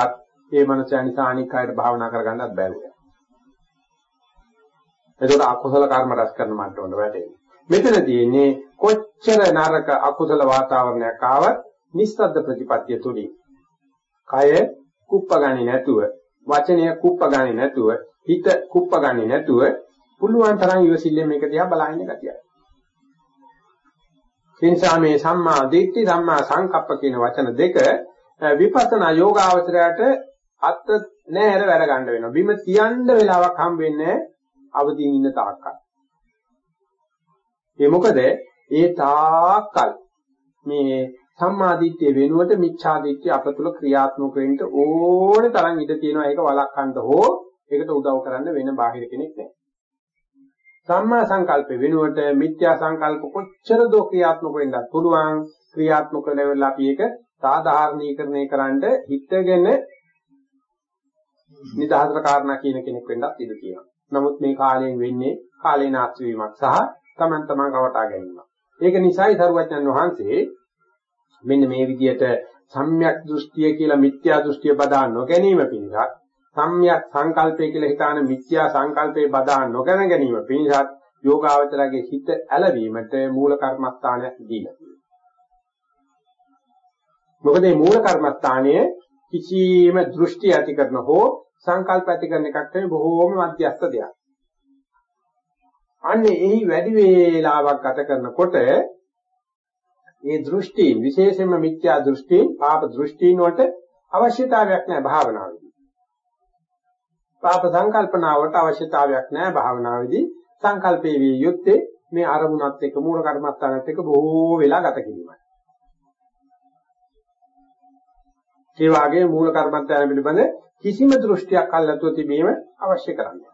ඒ මනුස්සයා නිසා අනික් අයට භාවනා කරගන්නත් බැහැ. එතකොට අකුසල කර්ම රැස් කරන මට්ටමට වැටෙන්නේ. මෙතන තියෙන්නේ කොච්චර නරක අකුසල වාතාවරණයක් ආවත් නිස්සද්ද ප්‍රතිපත්තිය තුලින් කය කුප්පගන්නේ නැතුව වචනය කුප්පගන්නේ නැතුව හිත කුප්පගන්නේ නැතුව පුළුවන් තරම් ඉවසිල්ලෙන් මේක දිහා බලහින්න ගතියයි. එනිසා මේ සම්මා දිට්ඨි සම්මා සංකප්ප කියන වචන දෙක විපස්සනා යෝගාවචරයට අත් නෑර වැඩ ගන්න වෙනවා. බිම තියන්න වෙලාවක් හම් වෙන්නේ අවදීන් ඉන්න තාක්කල්. ඒ මොකද ඒ තාක්කල් මේ සම්මාදිට්ඨිය වෙනුවට මිච්ඡාදිට්ඨිය අප තුළ ක්‍රියාත්මක වෙන්න ඕනේ තරම් ඉඩ තියෙනවා ඒක වළක්වන්න හෝ ඒකට උදව් කරන්න වෙන බාහිර කෙනෙක් නැහැ. සම්මා සංකල්ප වෙනුවට මිත්‍යා සංකල්ප කොච්චර දෝ ක්‍රියාත්මක වෙන්නත් පුළුවන් ක්‍රියාත්මක වෙලා අපි ඒක සාධාරණීකරණය කරන්න හිතගෙන නිදහසට කාරණා කියන කෙනෙක් වෙන්නත් ඉඩ තියෙනවා. නමුත් මේ කාලයෙන් වෙන්නේ කාලේ නාස්ති වීමක් සහ තමන් තමන් කවටා ගැනීමක්. ඒක නිසායි සරුවචන් වහන්සේ මෙන්න මේ විදිහට සම්‍යක් දෘෂ්ටිය කියලා මිත්‍යා දෘෂ්ටිය බදා නොගැනීම පිණිසත් සම්‍යක් සංකල්පය කියලා හිතාන මිත්‍යා සංකල්පේ බදා නොගෙන ගැනීම පිණිසත් යෝගාවචරගේ හිත ඇලවීමට මූල කර්මස්ථානයක් දීලා තියෙනවා. මොකද මේ මූල කර්මස්ථානයේ කිසියම් දෘෂ්ටි ඇති කරන හෝ සංකල්ප ඇති කරන එකක් නෙවෙයි බොහෝම මධ්‍යස්ථ දෙයක්. අන්නේ එහි වැඩි වේලාවක් ගත කරනකොට මේ දෘෂ්ටීන් විශේෂයෙන්ම මිත්‍යා දෘෂ්ටීන් පාප දෘෂ්ටීන් වලට අවශ්‍යතාවයක් නැහැ භාවනාවේදී. පාප සංකල්පනාවට අවශ්‍යතාවයක් නැහැ භාවනාවේදී. සංකල්පේ විය යුත්තේ මේ අරමුණත් එක්ක මූල කර්මස්ථානත් එක්ක බොහෝ වෙලා ගත කිරීමයි. ඒ වාගේ මූල කර්මස්ථාන පිළිබඳ කිසිම දෘෂ්ටියක් අල්ලතුව තිබීම අවශ්‍ය කරන්නේ.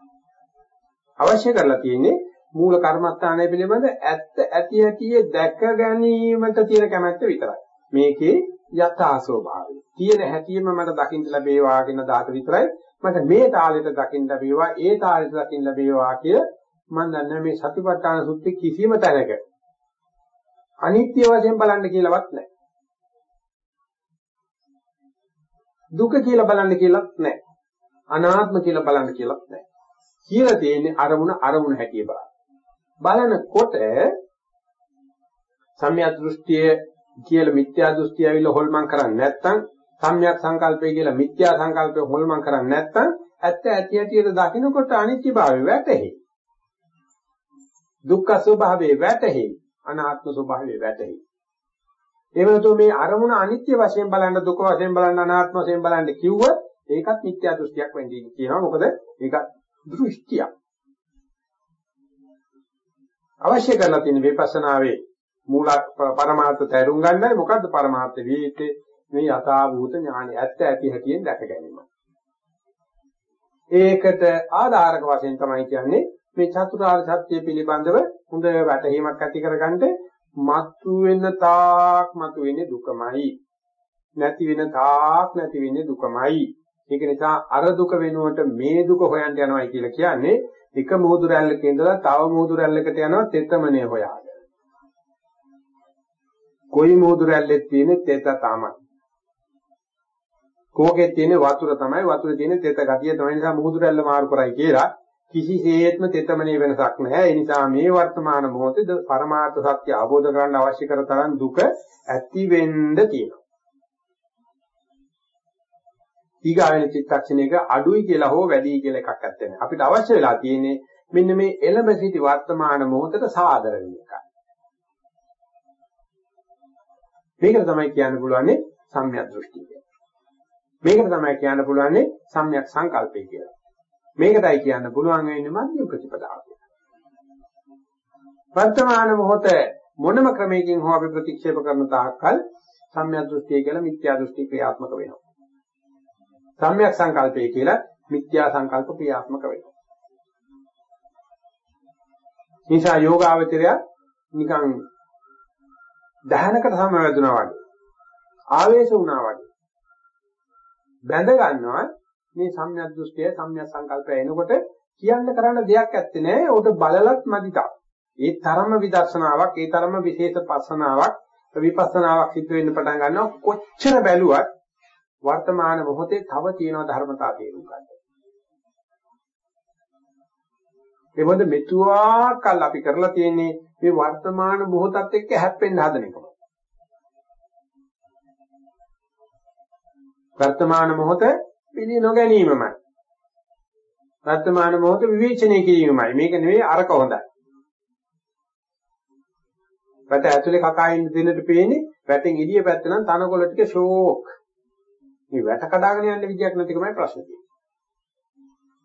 අවශ්‍ය කරලා තියෙන්නේ මූල කර්මස්ථානය පිළිබඳ ඇත්ත ඇති ඇතියේ දැක ගැනීමට තියෙන කැමැත්ත විතරයි. මේකේ යථා ස්වභාවය. තියෙන හැටියෙම මට දකින්න ලැබේවා කියන දාත විතරයි. මට මේ තාලෙට දකින්න ලැබේවා, ඒ තාලෙට දකින්න ලැබේවා කිය මම දන්නේ මේ සතිපට්ඨාන සුත්ති කිසිම තැනක අනිත්‍ය වශයෙන් බලන්න කියලාවත් නැහැ. දුක කියලා බලන්න කියලාත් නැහැ. අනාත්ම කියලා බලන්න කියලාත් නැහැ. කියලා තියෙන්නේ අරමුණ අරමුණ හැටිය බලන්න. බලනකොට සම්‍යක් දෘෂ්ටිය කියලා මිත්‍යා දෘෂ්ටිය ඇවිල්ලා හොල්මන් කරන්නේ නැත්නම් සම්‍යක් සංකල්පය කියලා මිත්‍යා සංකල්පය හොල්මන් කරන්නේ නැත්නම් ඇත්ත ඇති ඇතියට දකින්නකොට අනිත්‍යභාවය වැටහෙයි. දුක්ඛ ස්වභාවයේ වැටහි අනාත්ම ස්වභාවයේ වැටහි එවනතු මේ අරමුණ අනිත්‍ය වශයෙන් බලන්න දුක වශයෙන් බලන්න අනාත්ම වශයෙන් බලන්න කිව්වොත් ඒකත් මිත්‍යා දෘෂ්ටියක් වෙන්නේ කියනවා. මොකද ඒක දෘෂ්ටියක්. අවශ්‍ය කරලා තියෙන විපස්සනාවේ මූල පරමාර්ථ තේරුම් ගන්නයි. මොකද්ද පරමාර්ථ විදිහේ මේ යථා භූත ඥානය ඇත්ත ඇති හැටියෙන් දැක ගැනීම. ඒකට ආධාරක වශයෙන් තමයි කියන්නේ මේ චතුරාර්ය සත්‍ය පිළිබඳව හොඳ වැටහීමක් ඇති කරගන්න මතු වෙන තාක් මතු වෙන්නේ දුකමයි. නැති වෙන තාක් නැති වෙන්නේ දුකමයි. ඒක නිසා අර දුක වෙනුවට මේ දුක හොයන්න යනවායි කියලා කියන්නේ එක මොහොතු රැල්ලක ඉඳලා තව මොහොතු රැල්ලකට යනවා තෙතමනේ හොයාගෙන. කොයි මොහොතු රැල්ලෙත් තියෙන තෙත තමයි. කෝකේ තියෙන වතුර තමයි වතුරේ තියෙන තෙත ගතිය තමයි නිසා මුහුදු රැල්ල මාරු කරයි කියලා කිසිසේත්ම තෙතමනේ වෙනසක් නැහැ. ඒ නිසා මේ වර්තමාන මොහොතේ පරමාර්ථ සත්‍ය අවබෝධ කරගන්න අවශ්‍ය කර තරම් දුක ඇති වෙන්න තියෙනවා. ඊගාවෙන චිත්තක්ෂණයක අඩුයි කියලා හෝ වැඩි කියලා එකක් නැත්තේ. අපිට අවශ්‍ය වෙලා තියෙන්නේ මෙන්න මේ එළඹ සිටි වර්තමාන මොහොතට සාදර වෙන එකයි. මේක තමයි කියන්න පුළුවන් සම්‍යක් දෘෂ්ටිය. මේකට තමයි කියන්න පුළුවන් සම්‍යක් සංකල්පය කියලා. මේකටයි කියන්න පුළුවන් වෙන්නේ මධ්‍යම ප්‍රතිපදාව කියලා. වර්තමාන මොහොත මොනම ක්‍රමයකින් හෝ අපි ප්‍රතික්ෂේප කරන තාක්කල් සම්‍යක් දෘෂ්ටිය කියලා මිත්‍යා දෘෂ්ටි ක්‍රියාත්මක වෙනවා. සම්‍යක් සංකල්පය කියලා මිත්‍යා සංකල්ප ක්‍රියාත්මක වෙනවා. නිසා යෝගාවචරය නිකන් දහනකට සමවැදුනා වගේ ආවේශ වුණා වගේ බැඳ ගන්නවා මේ සම්‍යක් දෘෂ්ටිය සම්‍යක් සංකල්පය එනකොට කියන්න කරන්න දෙයක් ඇත්තේ නෑ උඩ බලලත් මදිතා. ඒ තරම විදර්ශනාවක් ඒ තරම විශේෂ පස්සනාවක් විපස්සනාවක් සිද්ධ වෙන්න පටන් ගන්නවා කොච්චර බැලුවත් වර්තමාන මොහොතේ තව තියෙන ධර්මතාව තේරුම් ගන්න. ඒ මොකද මෙතුආකල් අපි කරලා තියෙන්නේ මේ වර්තමාන මොහොතත් එක්ක හැප්පෙන්න හදන එකම. වර්තමාන මොහොත පිළි නොගැනීමමයි. වර්තමාන මොහොත විවේචනය කිරීමමයි. මේක නෙවෙයි අරක හොඳයි. වැට ඇතුලේ කකායින් දිනට පේන්නේ වැටෙන් එළිය පැත්ත නම් තනකොළ ටික ෂෝක්. මේ වැට කඩාගෙන යන්න විදියක් නැතිකමයි ප්‍රශ්නේ තියෙන්නේ.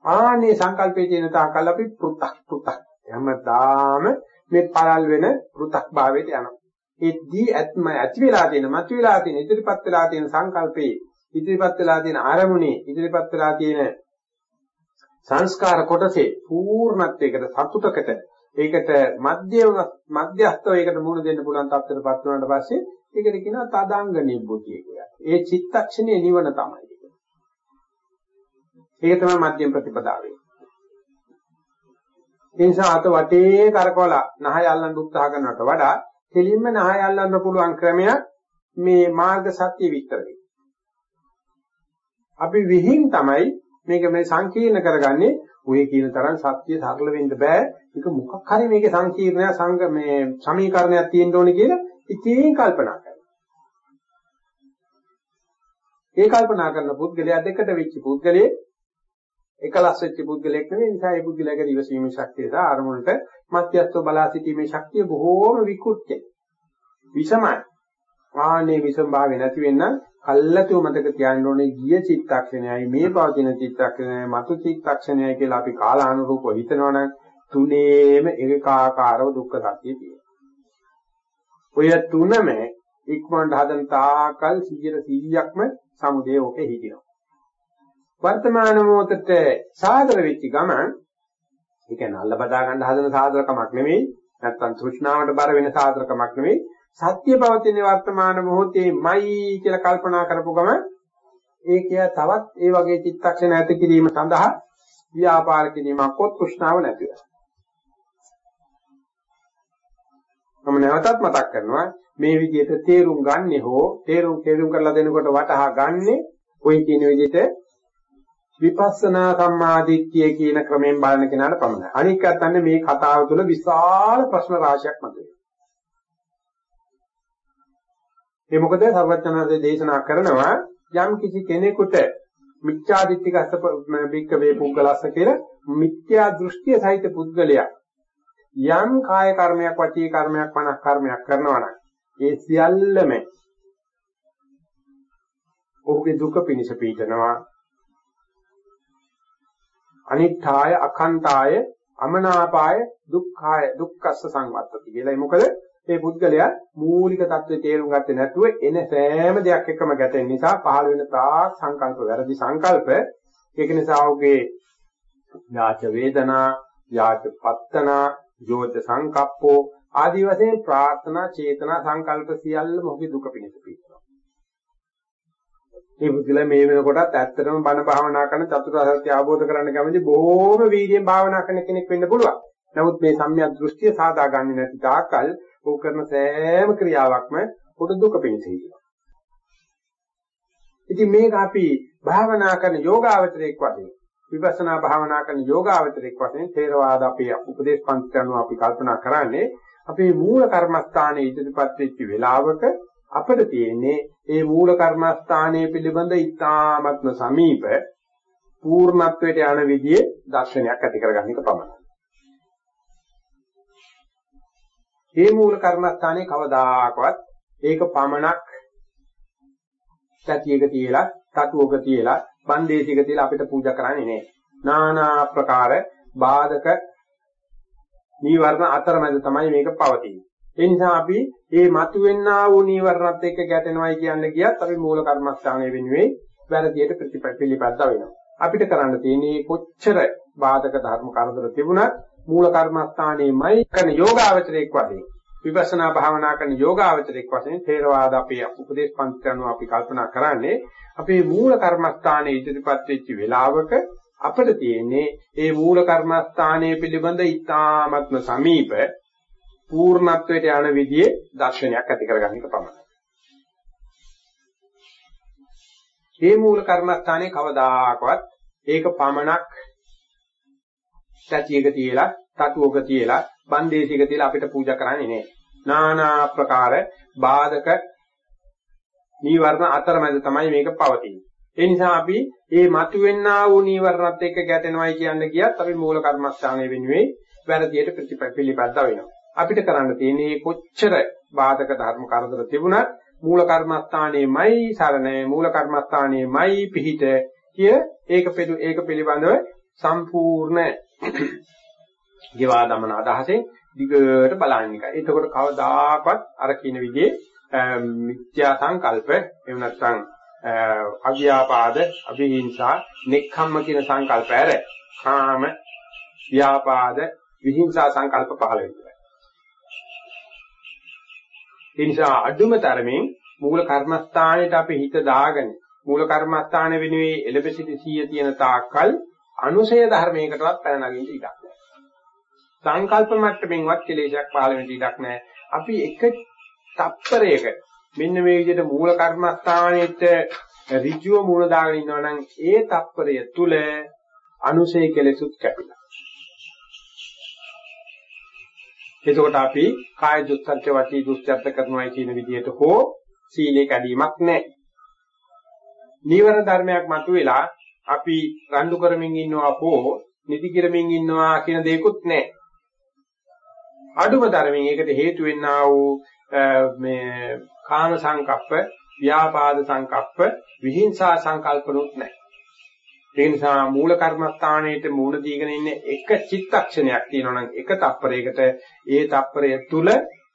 ආනේ සංකල්පයේ තියෙන තාකල් අපි පු탁 පු탁 හැමදාම මේ පළල් වෙන පු탁 භාවයට යනවා. ඒ දී ඇත්ම ඇති වෙලා තියෙන මතු වෙලා තියෙන ඉදිරිපත් වෙලා තියෙන සංකල්පයේ ඉදිරිපත් වෙලා තියෙන ආරමුණේ ඉදිරිපත් වෙලා තියෙන සංස්කාර කොටසේ පූර්ණත්වයකට සතුටකට ඒකට මධ්‍යම මධ්‍යස්ථව ඒකට මුහුණ දෙන්න පුළුවන් තත්ත්වයටපත් වුණාට පස්සේ ඒකට කියනවා තදාංග නිබ්බුතිය කියලා. ඒ චිත්තක්ෂණයේ නිවන තමයි. ඒක තමයි මධ්‍යම ප්‍රතිපදාවේ. ඒ නිසා අත වටේ කරකවලා නහය අල්ලන්න උත්සාහ කරනවට වඩා කෙලින්ම නහය අල්ලන්න පුළුවන් ක්‍රමයක් මේ මාර්ග සත්‍ය විස්තර වෙන්නේ. අපි විහිං තමයි මේක මේ සංකීර්ණ කරගන්නේ. ඔය කියන තරම් සත්‍ය සරල වෙන්න බෑ. මේක මොකක් හරි මේකේ සංකීර්ණයක් සංග මේ සමීකරණයක් තියෙන්න ඕනේ කියලා ඉතින් කල්පනා කරනවා. ඒ කල්පනා කරන පුද්ගලයා දෙකට වෙච්ච පුද්ගලයේ එකලස් වෙච්ච පුද්ගලයෙක් නෙවෙයි. නිසා ඒ පුද්ගලයාගේ ඉවසීමේ ශක්තිය සහ අරමුණට මධ්‍යස්ථව බලා සිටීමේ ශක්තිය බොහෝම විකෘතියි. විෂමයි. ආනේ විෂම භාවය නැති වෙන්න කල්ලාතු මතක තියාගන්න ඕනේ ගිය චිත්තක්ෂණයයි මේ පවතින චිත්තක්ෂණයයි මතු චිත්තක්ෂණයයි කියලා අපි කාලානුරූපව හිතනවනම් තුනේම ඒකාකාරව දුක්ඛ සත්‍ය තියෙනවා. ඔය තුනම ඉක්මනට හදන තාකල් 100%ක්ම සමුදේ ඔකේ හිටිනවා. වර්තමාන මොහොතට සාදර වෙච්ච ගමන් ඒ කියන්නේ අල්ල බදා ගන්න හදන සාදරකමක් නෙමෙයි නැත්තම් තෘෂ්ණාවට බර වෙන සාදරකමක් නෙමෙයි සත්‍ය පවතින වර්තමාන මොහොතේමයි කියලා කල්පනා කරපු ගම ඒකය තවත් ඒ වගේ චිත්තක්ෂණ ඇති කිරීම සඳහා ව්‍යාපාර කිරීමක් කොත් කුෂ්ණාව නැතිව. මම නැවතත් මතක් කරනවා මේ විදිහට තේරුම් ගන්නෙ හෝ තේරුම් තේරුම් කරලා දෙනකොට වටහා ගන්නෙ ওই කියන විදිහට විපස්සනා සම්මාදිට්ඨිය කියන ක්‍රමයෙන් බලන කෙනාට පමණයි. අනික අතන්නේ මේ කතාව තුළ විශාල ප්‍රශ්න රාශියක් මතුවේ. ඒ මොකද? සර්වඥාන්සේ දේශනා කරනවා යම් කිසි කෙනෙකුට මිත්‍යාදිත්‍තිකස්ස බික්ක වේ පුද්ගලස්ස කියලා මිත්‍යා දෘෂ්ටිය සහිත පුද්ගලයා යම් කාය කර්මයක් වචී කර්මයක් මනස් කර්මයක් කරනවා නම් ඒ සියල්ලම ඔහුගේ දුක පිනිස පීඩනවා අනිත්‍යය අඛණ්ඩාය අමනාපාය දුක්ඛාය දුක්ඛස්ස සංවත්තති කියලා. ඒ මොකද? මේ පුද්ගලයා මූලික தත්ත්වේ තේරුම් ගත්තේ නැතුව එන සෑම දෙයක් එක්කම ගැටෙන නිසා පහළ වෙන තාක් සංකල්ප වැරදි සංකල්ප ඒක නිසා ඔහුගේ යාච වේදනා යාච පත්තනා යෝධ සංකප්පෝ ආදි වශයෙන් ප්‍රාර්ථනා චේතනා සංකල්ප සියල්ලම ඔහුගේ දුක පිණිස පිටනවා. මේ පුද්ගලයා මේ වෙනකොටත් ඇත්තටම බණ භාවනා කරන චතුරාර්ය සත්‍ය අවබෝධ කරගන්න කැමති බොහෝම වීර්යයෙන් භාවනා කරන කෙනෙක් වෙන්න පුළුවන්. නමුත් මේ සම්‍යක් දෘෂ්ටිය සාදා ගන්න නැති තාක්කල් ਉਹ කරන සෑම ක්‍රියාවක්ම පොඩ දුක පිණිස හිතනවා. ඉතින් මේක අපි භාවනා කරන යෝගාවචරයක් වශයෙන් විපස්සනා භාවනා කරන යෝගාවචරයක් වශයෙන් ථේරවාද අපේ උපදේශ පන්ති අනුව අපි කල්පනා කරන්නේ අපේ මූල කර්මස්ථානයේ ඉදිරිපත් වෙච්ච වෙලාවක අපිට තියෙන්නේ ඒ මූල කර්මස්ථානයේ පිළිබඳ ඉතාමත්ම සමීප පූර්ණත්වයට යන විදිහේ දර්ශනයක් ඇති කරගන්න එක පමණයි. මේ මූල කර්මස්ථානයේ කවදාකවත් ඒක පමණක් සතියක තියලා, තතුවක තියලා, බන්දේසික තියලා අපිට පූජා කරන්නේ නෑ. নানা ආකාර බාධක නීවරණ අතරමැද තමයි මේක පවතින්නේ. ඒ නිසා අපි මේ මතුවෙන්නා වූ නීවරණත් එක්ක ගැටෙනවයි කියන්නේ කියත් අපි මූල කර්මස්ථානයේ වෙනුවේ වැරදියට ප්‍රතිපිළිපද්දා වෙනවා. අපිට කරන්න තියෙන්නේ කොච්චර බාධක ධර්ම කරදර තිබුණත් මූල කර්මස්ථානයේමයි කරන යෝගාවචරයක් වශයෙන් විපස්සනා භාවනා කරන යෝගාවචරයක් වශයෙන් ථේරවාද අපේ උපදේශ පන්ති අනුව අපි කල්පනා කරන්නේ අපේ මූල කර්මස්ථානයේ ඉදිරිපත් වෙච්ච වෙලාවක අපිට තියෙන්නේ ඒ මූල කර්මස්ථානයේ පිළිබඳ ඊ타ත්ම සමීප පූර්ණත්වයට යන විදිහේ දර්ශනයක් ඇති කරගන්න එක පමණයි. මේ මූල කර්මස්ථානයේ කවදාකවත් ඒක පමණක් සතියක තියලා, තතුවක තියලා, බන්දේසික තියලා අපිට පූජා කරන්නේ නෑ. নানা ආකාර බාධක නීවරණ අතරමැද තමයි මේක පවතින්නේ. ඒ නිසා අපි මේ මතුවෙන්නා වූ නීවරණත් එක්ක ගැටෙනවයි කියන්නේ කියත් අපි මූල කර්මස්ථානයේ වෙනුවේ වැරදියට ප්‍රතිපිළිපද්ද වෙනවා. අපිට කරන්න තියෙන්නේ කොච්චර බාධක ධර්ම කරදර තිබුණත් මූල කර්මස්ථානයේමයි සරණ මූල කර්මස්ථානයේමයි පිහිට කිය ඒක ඒක පිළිබඳව සම්පූර්ණ ගෙවා දමන අදහසෙන් දිගට බලන්න එකයි. එතකොට කවදාකවත් අර කියන විදිහේ මිත්‍යා සංකල්ප එහෙම නැත්නම් අවියාපාද අවිහිංසා නෙක්ඛම්ම කියන සංකල්ප ඇර කාම ව්‍යාපාද විහිංසා සංකල්ප පහළ වෙනවා. ඒ නිසා අඩුම තරමින් මූල කර්මස්ථානයට අපි හිත දාගෙන මූල කර්මස්ථාන වෙනුවේ එලෙබසිටි 100 තියෙන තාක්කල් අනුසය ධර්මයකටවත් පැන නගින්න ඉඩක් නැහැ. සංකල්ප මට්ටමින්වත් කෙලෙසයක් පහළ වෙන්න ඉඩක් නැහැ. අපි එක තප්පරයක මෙන්න මේ විදිහට මූල කර්මස්ථානෙට ඍජුව මූල දාගෙන ඉන්නවා නම් ඒ තප්පරය තුල අනුසය කෙලෙසුත් කැපිලා. එතකොට අපි කාය දුස්චර්ය වචී දුස්චර්ය කරනවා කියන විදිහට හෝ සීලේ කැඩීමක් නැහැ. නීවර ධර්මයක් මතුවෙලා අපි රණ්ඩු කරමින් ඉන්නවා හෝ නිදි කිරමින් ඉන්නවා කියන දෙයක්වත් නැහැ. අඩුම ධර්මයෙන් ඒකට හේතු වෙන්නා වූ මේ කාම සංකප්ප, ව්‍යාපාද සංකප්ප, විහිංසා සංකල්පනුත් නැහැ. ඒ නිසා මූල කර්මස්ථානයේට මූල දීගෙන ඉන්නේ එක චිත්තක්ෂණයක් තියෙනවා නම් එක තප්පරයකට ඒ තප්පරය තුල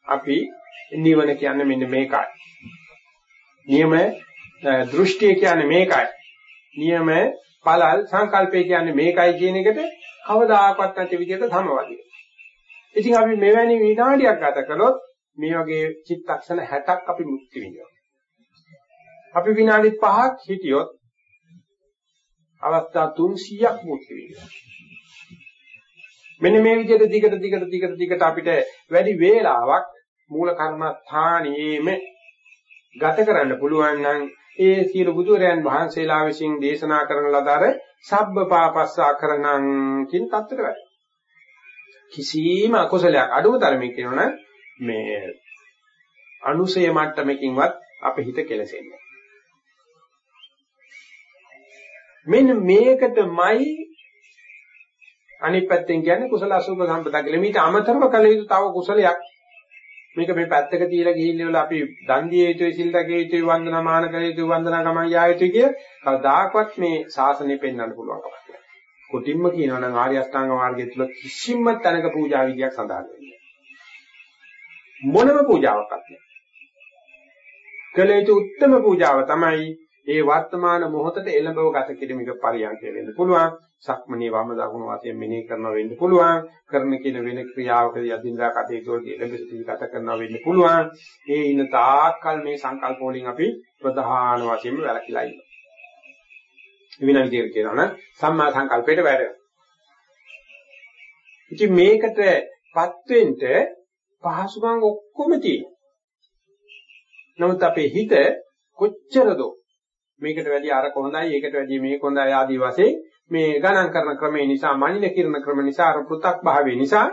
අපි නිවන කියන්නේ මෙන්න මේකයි. නියම දෘෂ්ටිය කියන්නේ මේකයි. නියම පළල් සංකල්පය කියන්නේ මේකයි කියන එකට කවදාකවත් නැති විදිහට සමවදින. ඉතින් අපි මෙවැනි විනාඩියක් ගත කළොත් මේ වගේ චිත්තක්ෂණ 60ක් අපි මුක්ති විඳිනවා. අපි විනාඩි 5ක් හිටියොත් අවස්ථා 300ක් මුක්ති වෙනවා. මෙන්න මේ විදිහට දිගට දිගට දිගට දිගට අපිට වැඩි වේලාවක් මූල කර්මස්ථානියේම ගත කරන්න පුළුවන් නම් ඒ සියලු බුදුරයන් වහන්සේලා විසින් දේශනා කරන ලදර සබ්බ පාපස්සා කරණං කියන தත්තර වැඩ. කිසිම අකුසලයක් අඩුම තරමින් කියනවනම් මේ අනුසය මට්ටමකින්වත් අපේ හිත කෙලසෙන්නේ මෙන්න මේකටමයි අනිත් පැත්තෙන් කියන්නේ කුසල අසුභ සම්පදා කියලා. මේක අමතරව කළ යුතු තව කුසලයක්. මේක මේ පැත්තක තියලා ගිහින් ඉවල අපි දන් දිය යුතුයි, සිල් රැකිය යුතුයි, වන්දනාමාන කළ යුතුයි, වන්දනා ගමන් යා යුතුයි කිය කවදාකවත් මේ ශාසනය පෙන්වන්න පුළුවන් කමක් නැහැ. කොටින්ම කියනවා නම් ආර්ය අෂ්ටාංග මාර්ගය තුල කිසිම තැනක පූජා විදියක් සඳහන් වෙන්නේ මොනම පූජාවක්වත් නැහැ. කළ යුතු උත්තරම පූජාව තමයි ඒ වර්තමාන මොහොතට එළඹව ගත කිරීමක පරියන්කය වෙන්න පුළුවන්. සක්මණේ වම දකුණු වශයෙන් මෙනෙහි කරනවා වෙන්න පුළුවන්. කරන කියන වෙන ක්‍රියාවකදී අදින්දා කටයුතු වලදී එළඹ සිටි ගත කරනවා වෙන්න පුළුවන්. ඒ ඉන්න තාක්කල් මේ සංකල්ප වලින් අපි ප්‍රධාන වශයෙන්ම වැළකීලා ඉන්නවා. වෙන විදිහට කියනවා නම් සම්මා සංකල්පයට වැඩ. ඉතින් මේකටපත් වෙන්න පහසුකම් ඔක්කොම තියෙනවා. නමුත් අපේ හිත කොච්චරද මේකට වැඩි අර කොහොඳයි ඒකට වැඩි මේක හොඳයි ආදී වශයෙන් මේ ගණන් කරන ක්‍රමේ නිසා මනින කිරණ ක්‍රම නිසා අර පෘ탁 භාවයේ නිසා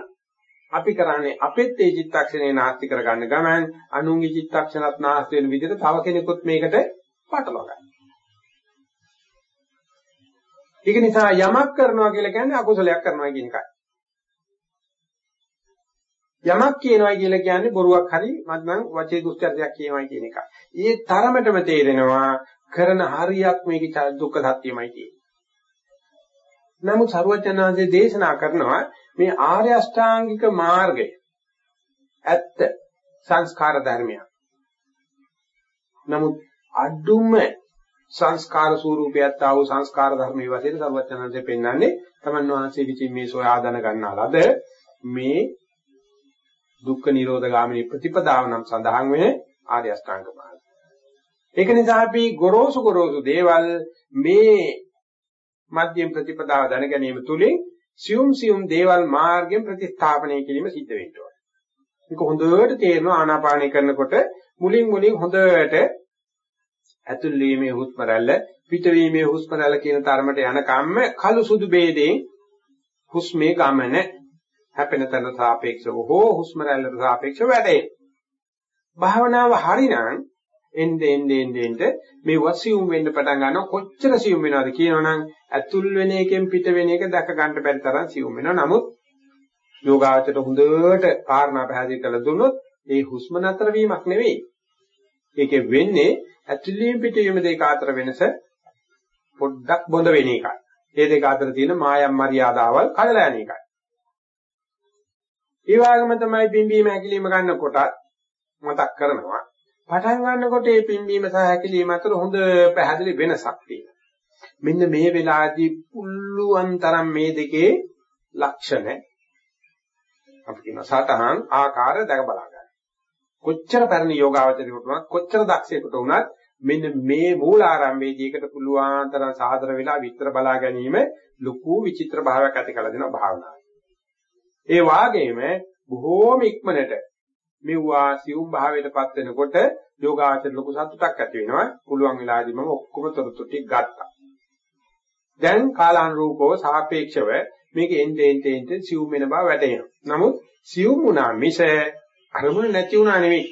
අපි කරන්නේ අපෙත් ඒ චිත්තක්ෂණේ නාස්ති කරගන්න ගමන් අනුන්ගේ චිත්තක්ෂණත් නාස්ති වෙන විදිහට තව කෙනෙකුත් මේකට පටලවා ගන්න. ඒක නිසා යමක් කරනවා කියලා කියන්නේ අකුසලයක් කරනවා කියන එකයි. යමක් කියනවා කියලා කියන්නේ බොරුවක් හරි මත්නම් වචේ දුස්චර්යයක් කියනවා කියන එක. ඒ තරමටම තේරෙනවා කරන හරියක් මේකේ දුක්ඛ සත්‍යමයි කියන්නේ. නමුත් සරුවචනාංශයේ දේශනා කරනවා මේ ආර්ය අෂ්ටාංගික මාර්ගය ඇත්ත සංස්කාර ධර්මයක්. නමුත් අඩුම සංස්කාර ස්වરૂපයක් ආව සංස්කාර ධර්මයේ වශයෙන් සරුවචනාංශයේ පෙන්වන්නේ තමන් වහන්සේ විසින් මේ සොයා දැන ගන්නාලද මේ දුක්ඛ නිරෝධ ගාමිනී ප්‍රතිපදාව නම් සඳහන් වෙන්නේ ආර්ය අෂ්ටාංග මාර්ගය. ඒක නිසා අපි ගොරෝසු ගොරෝසු දේවල් මේ මධ්‍යම ප්‍රතිපදාව දැන ගැනීම තුලින් සියුම් සියුම් දේවල් මාර්ගයෙන් ප්‍රතිස්ථාපනය කිරීම සිද්ධ වෙනවා. මේක හොඳට තේරෙනවා ආනාපානය කරනකොට මුලින් මුලින් හොඳට ඇතුල් වීමේ හුස්ම රැල්ල පිටවීමේ හුස්ම රැල්ල කියන තරමට යන කම්ම කළු සුදු ભેදයෙන් හුස්මේ ගමන හැපෙන තැනට සාපේක්ෂව හෝ හුස්ම රැල්ලට සාපේක්ෂව වැඩේ. භාවනාව හරිනම් එnde ende ende ende මේ වසියුම් වෙන්න පටන් ගන්නවා කොච්චර සියුම් වෙනවද කියනවනම් ඇතුල් වෙන එකෙන් පිට වෙන එක දැක ගන්න බැරි තරම් සියුම් වෙනවා. නමුත් යෝගාචරයට හොඳට කාරණා පැහැදිලි කරලා දුන්නොත් ඒ හුස්ම නතර වීමක් නෙවෙයි. ඒකේ වෙන්නේ ඇතුළේම පිටවීම දෙක අතර වෙනස පොඩ්ඩක් බොඳ වෙන එකයි. ඒ දෙක අතර තියෙන මායම් මරියාදාවල් කඩලා යන එකයි. ඒ වගේම තමයි පිම්බීම හැකිලිම ගන්නකොටත් මතක් කරනවා. පටන් ගන්නකොට මේ පිම්බීම සහ හැකිලිම අතර හොඳ පැහැදිලි වෙනසක් තියෙනවා. මෙන්න මේ වෙලාවේදී පුල්ලුවන් තරම් මේ දෙකේ ලක්ෂණ අපි කියන සතහන් ආකාර දැක බලා ගන්න. කොච්චර පැරණි යෝගාවචරයකට වුණත් කොච්චර දක්ෂයෙකුට වුණත් මෙන්න මේ මූල ආරම්භයේදී එකට පුළුවන් තරම් සාදර වෙලා විතර බලා ගැනීම ලොකු විචිත්‍ර භාවයක් ඇති කළ දෙනවා භාවනාවේ. ඒ වාගේම බොහෝම ඉක්මනට මෙවුවා සියුම් භාවයටපත් වෙනකොට යෝගාචර ලොකු සතුටක් ඇති වෙනවා. පුළුවන් වෙලාවදී මම ඔක්කොම තොරතුරු ටික ගත්තා. දැන් කාලානුරූපව සාපේක්ෂව මේක එnte ente ente සියුම් වෙන බව වැටහෙනවා. නමුත් සියුම් වුණා මිස අරමුණ නැති වුණා නෙවෙයි.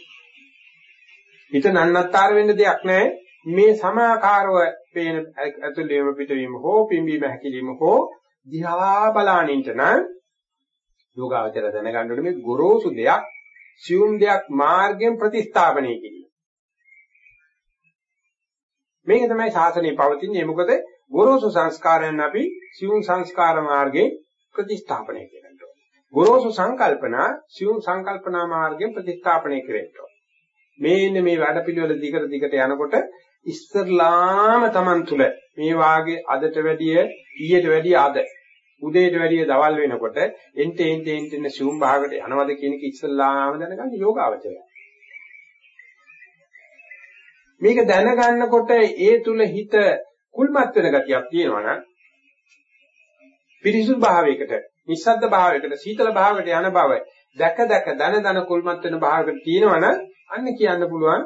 හිත නන්නත්තර වෙන්න දෙයක් නැහැ. මේ සමාකාරව පේන ඇතුළේම පිටවීම හෝ පිම්බීම හැකිලිම හෝ දිහා බලානින්ට නම් යෝගාවචර දැනගන්න ඕනේ මේ ගොරෝසු දෙයක් සියුම් දෙයක් මාර්ගයෙන් ප්‍රතිස්ථාපනය කිරීම. මේක තමයි ශාසනයේ පවතින්නේ මොකද ගොරෝසු සංස්කාරයන් අපි සියුම් සංස්කාර මාර්ගයෙන් ප්‍රතිස්ථාපනය කරනවා. ගොරෝසු සංකල්පනා සියුම් සංකල්පනා මාර්ගයෙන් ප්‍රතිස්ථාපනය කරනවා. මේන්නේ මේ වැඩපිළිවෙල දිගට දිගට යනකොට ඉස්තරලාම Taman තුල මේ වාගේ අදට වැඩිය ඊයට වැඩිය අද උදේට වැඩිය දවල් වෙනකොට එන්ට එන්ට එන්ට සිවුම් භාගයට යනවද කියන එක ඉස්සල්ලාම දැනගන්න යෝගාවචරය. මේක දැනගන්නකොට ඒ තුල හිත කුල්මත් වෙන ගතියක් තියෙනවනම් පිරිසුදු භාවයකට, නිස්සද්ද භාවයකට, සීතල භාවයකට යන බව දැක දැක දන දන කුල්මත් වෙන භාවයකට තියෙනවනම් අන්න කියන්න පුළුවන්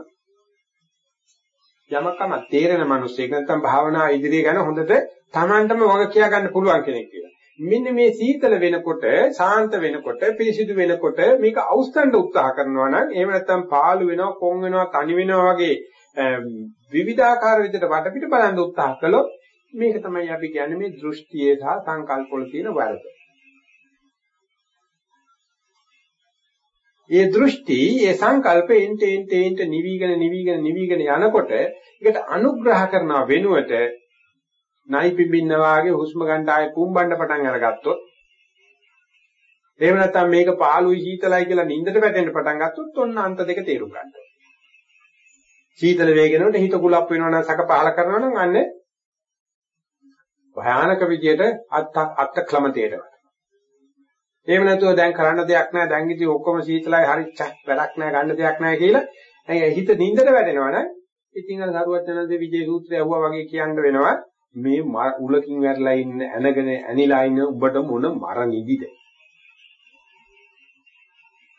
යමකම තේරෙන මිනිස්සෙක් නැත්නම් භාවනා ඉදිරිය ගැන හොඳට Tamanටම වග කියා ගන්න පුළුවන් කෙනෙක් කියලා. මෙන්න මේ සීතල වෙනකොට, ශාන්ත වෙනකොට, පිරිසිදු වෙනකොට මේක අවස්තන්න උත්සාහ කරනවා නම් එහෙම නැත්නම් පාළු වෙනවා, කොන් වෙනවා, තනි වෙනවා වගේ විවිධාකාර විදිහට වටපිට බලන් උත්සාහ කළොත් මේක තමයි අපි කියන්නේ මේ දෘෂ්ටියේ සහ සංකල්පවල තියෙන වරද. ඒ දෘෂ්ටි, ඒ සංකල්ප එන්ට එන්ට එන්ට නිවිගෙන නිවිගෙන නිවිගෙන යනකොට ඒකට අනුග්‍රහ කරන වෙනුවට නයි පිඹින්න වාගේ හුස්ම ගන්න ආයේ පුම්බන්න පටන් අරගත්තොත් එහෙම නැත්නම් මේක පාළුයි සීතලයි කියලා නින්දට වැටෙන්න පටන් ගත්තොත් ඔන්න අන්ත දෙක තේරුම් ගන්න. සීතල වේගෙනකොට හිත කුලප් වෙනවා නම් සක පහල කරනවා නම් අන්නේ භයානක විදියට අත් අත් ක්ලමතේට වඩ. එහෙම නැතුව දැන් කරන්න දෙයක් නැහැ දැන් ඉතින් ඔක්කොම සීතලයි හරි චක් වැඩක් නැහැ ගන්න දෙයක් නැහැ කියලා හිත නින්දට වැටෙනවනේ ඉතින් අර දරුවචනන්දේ විජේ සූත්‍රය අහුවා වගේ කියන්න වෙනවා මේ උලකින් වැටලා ඉන්න ඇනගෙන ඇනිලා ඉන්න උඹට මොන මර නිදිද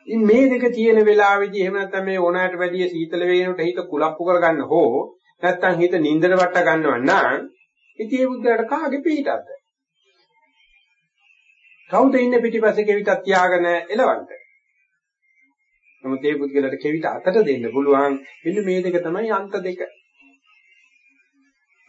ඉතින් මේ දෙක තියෙන වෙලාවේදී එහෙම නැත්නම් මේ ඕනෑමට වැඩිය සීතල වේනකොට හිත කුලප්පු කරගන්න හෝ නැත්නම් හිත නින්දට වට ගන්නව නම් ඉතින් ඒ බුද්ධයාට කාගේ පිටක්ද කවුද ඉන්නේ පිටිපස්සේ කෙවිතක් තියාගෙන එලවන්න නමුත් ඒ පුද්ගලයාට කෙවිත අතට දෙන්න පුළුවන්. මෙන්න මේ දෙක තමයි අන්ත දෙක.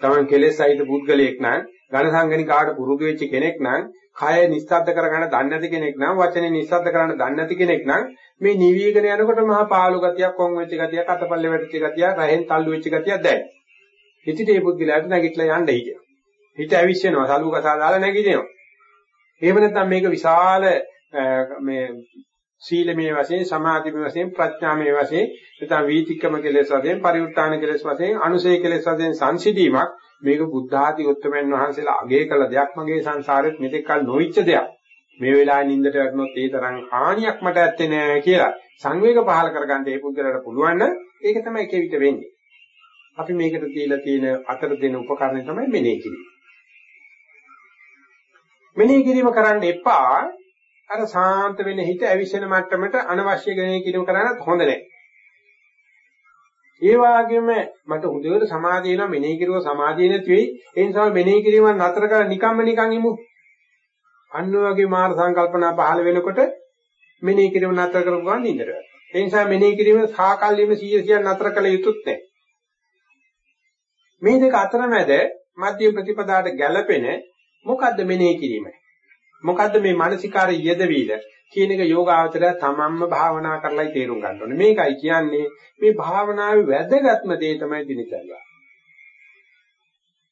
තමන් කෙලෙස් සහිත පුද්ගලයෙක් නම් ඝන සංගණිකාට පුරුදු වෙච්ච කෙනෙක් නම් කය නිස්සද්ද කරගන්න දන්නේ නැති කෙනෙක් නම් වචනේ නිස්සද්ද කරන්න දන්නේ නැති කෙනෙක් නම් මේ නිවිගෙන යනකොට මහා පාළු ගතියක් කොන් වෙච්ච ගතියක් අතපල්ලේ වැටිච්ච ගතියක් රහෙන් තල්ලු වෙච්ච ගතියක් දැනෙනවා. ඉතින් ඒ පුද්ගලයාට නැගිටලා යන්න හිතෙනවා. හිත ඇවිස්සෙනවා සලු කසා දාලා නැගිටිනවා. එහෙම නැත්නම් මේක විශාල මේ සීලමේ වශයෙන් සමාධිමේ වශයෙන් ප්‍රඥාමේ වශයෙන් නැත්නම් වීතික්‍රම කෙලෙස් වශයෙන් පරිඋත්ථාන කෙලෙස් වශයෙන් අනුසය කෙලෙස් වශයෙන් සංසිඳීමක් මේක බුද්ධ ආදී උත්තරමයන් වහන්සේලා අගය කළ දෙයක් මගේ සංසාරෙත් මෙතෙක් කල නොවිච්ච දෙයක් මේ වෙලාවේ නින්දට වැටුනොත් ඒ තරම් හානියක් මට ඇත්තේ නෑ කියලා සංවේග පහල කරගන්න ඒ පුද්ගලයාට පුළුවන් නම් ඒක තමයි කෙවිත වෙන්නේ. අපි මේකට තියලා තියෙන අතර දෙන උපකරණය තමයි මෙනෙහි කිරීම. මෙනෙහි කිරීම කරන්න එපා අර සාන්ත වෙන හිත ඇවිස්සෙන මට්ටමට අනවශ්‍ය ගණේ කිරීම කරන්නත් හොඳ නැහැ. ඒ වගේම මට හොඳට සමාධිය වෙනවා මෙනෙහි කිරුව සමාධිය නැති වෙයි. ඒ නිසා මෙනෙහි කිරීම නතර කරලා නිකම්ම නිකන් ඉමු. අන්න වගේ මාර සංකල්පනා පහළ වෙනකොට මෙනෙහි කිරීම නතර කරපු ගමන් ඉඳර. ඒ නිසා මෙනෙහි කිරීම සාකල්යෙම 100 නතර කළ යුතුත් නැහැ. මේ දෙක අතරමැද මධ්‍ය ප්‍රතිපදාට ගැළපෙන මොකද්ද මෙනෙහි කිරීම? මොකද්ද මේ මානසිකාරය යෙදවිල කියන එක යෝගාවචරය තමන්ම භාවනා කරලායි තේරුම් ගන්න ඕනේ. මේකයි කියන්නේ මේ භාවනාවේ වැදගත්ම දේ තමයි දිනචර්යාව.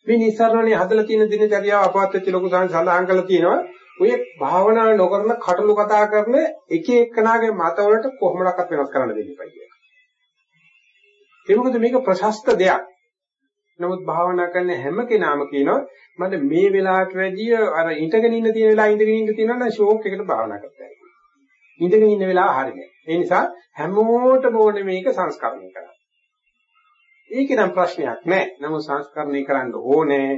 මේ නිස්සාරණේ හදලා තියෙන දිනචර්යාව අපවත් වෙච්ච ලොකු සඳහන් කරලා තියෙනවා. ඔය භාවනා නොකරන කටළු කතා කරන එක එක්කනාගේ මතවලට කොහොමඩක්වත් වෙනස් කරන්න දෙන්න එපා කියලා. ඒ මොකද මේක ප්‍රශස්ත දෙයක්. නමුත් භාවනා කරන හැම කෙනාම කියනවා මට මේ වෙලාවට වැඩිය අර ඉඳගෙන ඉන්න තියෙන වෙලාව ඉඳගෙන ඉන්න තියෙනවා නම් ෂෝක් එකට භාවනා කරතයි. ඉඳගෙන ඉන්න වෙලාව හරියන්නේ. ඒ නිසා හැමෝටම ඕනේ මේක සංස්කරණය කරන්න. ඒකේ නම් ප්‍රශ්නයක් නැහැ. නමුත් සංස්කරණය කරන්න ඕනේ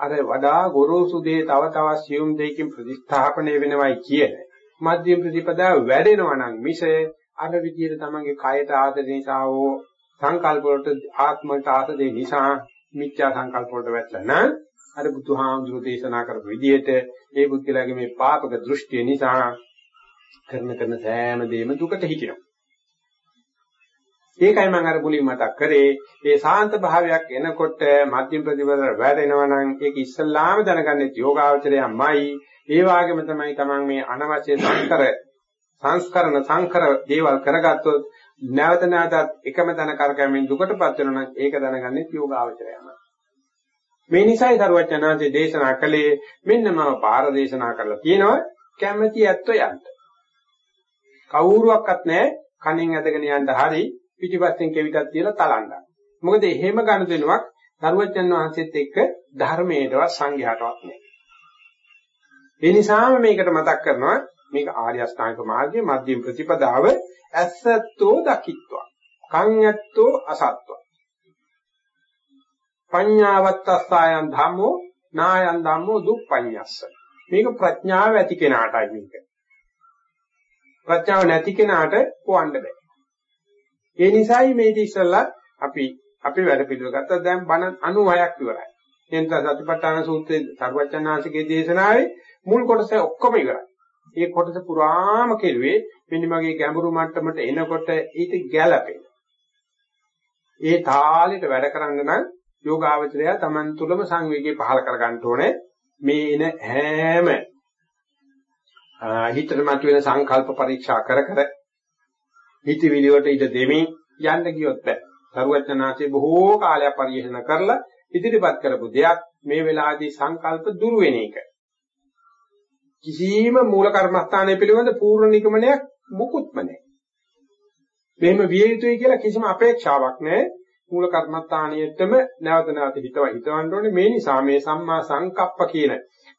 අර වඩා ගොරෝසු දේ තව තවත් සියුම් දෙයකින් ප්‍රතිස්ථාපනය වෙනවයි කියන මධ්‍යම ප්‍රතිපදාව වැඩෙනවා නම් මිස අර විදියට තමන්ගේ කයට ආදර නිසා හෝ සංකල්ප වලට ආත්මයට ආසදේ නිසා මිත්‍යා සංකල්ප වලට වැටලා නම් අර බුදුහාමුදුරු දේශනා කරපු විදිහට ඒ බුද්ධලාගේ මේ පාපක දෘෂ්ටිය නිසා කරන කරන සෑම දෙයක්ම දුකට හිටිනවා. ඒකයි මම අර මුලින් මතක් කරේ ඒ සාන්ත භාවයක් එනකොට මධ්‍යම ප්‍රතිපද වැඩෙනවා නම් ඒක ඉස්සල්ලාම දැනගන්නේ යෝගාවචරයමයි ඒ වගේම තමයි Taman මේ අනවශ්‍ය සංස්කර සංස්කරණ සංකර දේවල් කරගත්තොත් නැවත නැවතත් එකම තැන කරකැමෙන් දුකටපත් වෙනවා නම් ඒක දැනගන්නේ යෝගාවචරයමයි මේ නිසායි සරුවචනාංශේ දේශනා කළේ මෙන්න මම පාර දේශනා කරලා තියෙනවා කැමැති ඇත්තෝ යන්න. කවුරුවක්වත් නැහැ කණෙන් ඇදගෙන යන්න හරි පිටිපස්සෙන් කෙවිතක් තියලා තලන්න. මොකද එහෙම ගනුදෙනුවක් සරුවචන් වහන්සේත් එක්ක ධර්මයේදවත් සංඝයාටවත් නැහැ. ඒ නිසාම මේකට මතක් කරනවා මේක ආර්ය අෂ්ටාංග මාර්ගයේ මධ්‍යම ප්‍රතිපදාව ඇසත්තෝ දකිත්වා. කන් ඇත්තෝ අසත්වා. පඤ්ඤාවත්තස්සායන් ධම්මෝ නායන් ධම්මෝ දුප්පඤ්ඤස්ස. මේක ප්‍රඥාව ඇති කෙනාටයි මේක. ප්‍රඥාව නැති කෙනාට කොවන්න බෑ. ඒ නිසායි මේ ඉතිසලා අපි අපි වැඩ පිළිවෙල ගත්තා දැන් බණ 96ක් ඉවරයි. එතන සතිපට්ඨාන සූත්‍රයේ සර්වචනාංශිකේ දේශනාවේ මුල් කොටස ඔක්කොම ඉවරයි. ඒ කොටස පුරාම කෙරුවේ මෙන්න මගේ ගැඹුරු මට්ටමට එනකොට ඊට ගැළපෙන ඒ තාලෙට වැඩ කරන්න නම් යෝගාවචරය Taman තුලම සංවේගය පහල කර ගන්න ඕනේ මේ එන හැම හිතට මතුවෙන සංකල්ප පරීක්ෂා කර කර හිතවිලි වලට ඉඩ දෙමින් යන්න ගියොත් බෑ. සරුවචනාංශේ බොහෝ කාලයක් පරිශන කරලා ඉදිරිපත් කරපු දෙයක් මේ වෙලාවේදී සංකල්ප දුරු වෙන එක. කිසියම් මූල කර්මස්ථානය පිළිබඳ පූර්ණ නිගමනයක් මුකුත්ම නැහැ. මෙහෙම විය යුතුයි කියලා කිසිම අපේක්ෂාවක් නැහැ. මූල කර්මස්ථානියෙටම නැවත නැවත හිතව හිතවන්න ඕනේ. මේ නිසා මේ සම්මා සංකප්ප කියන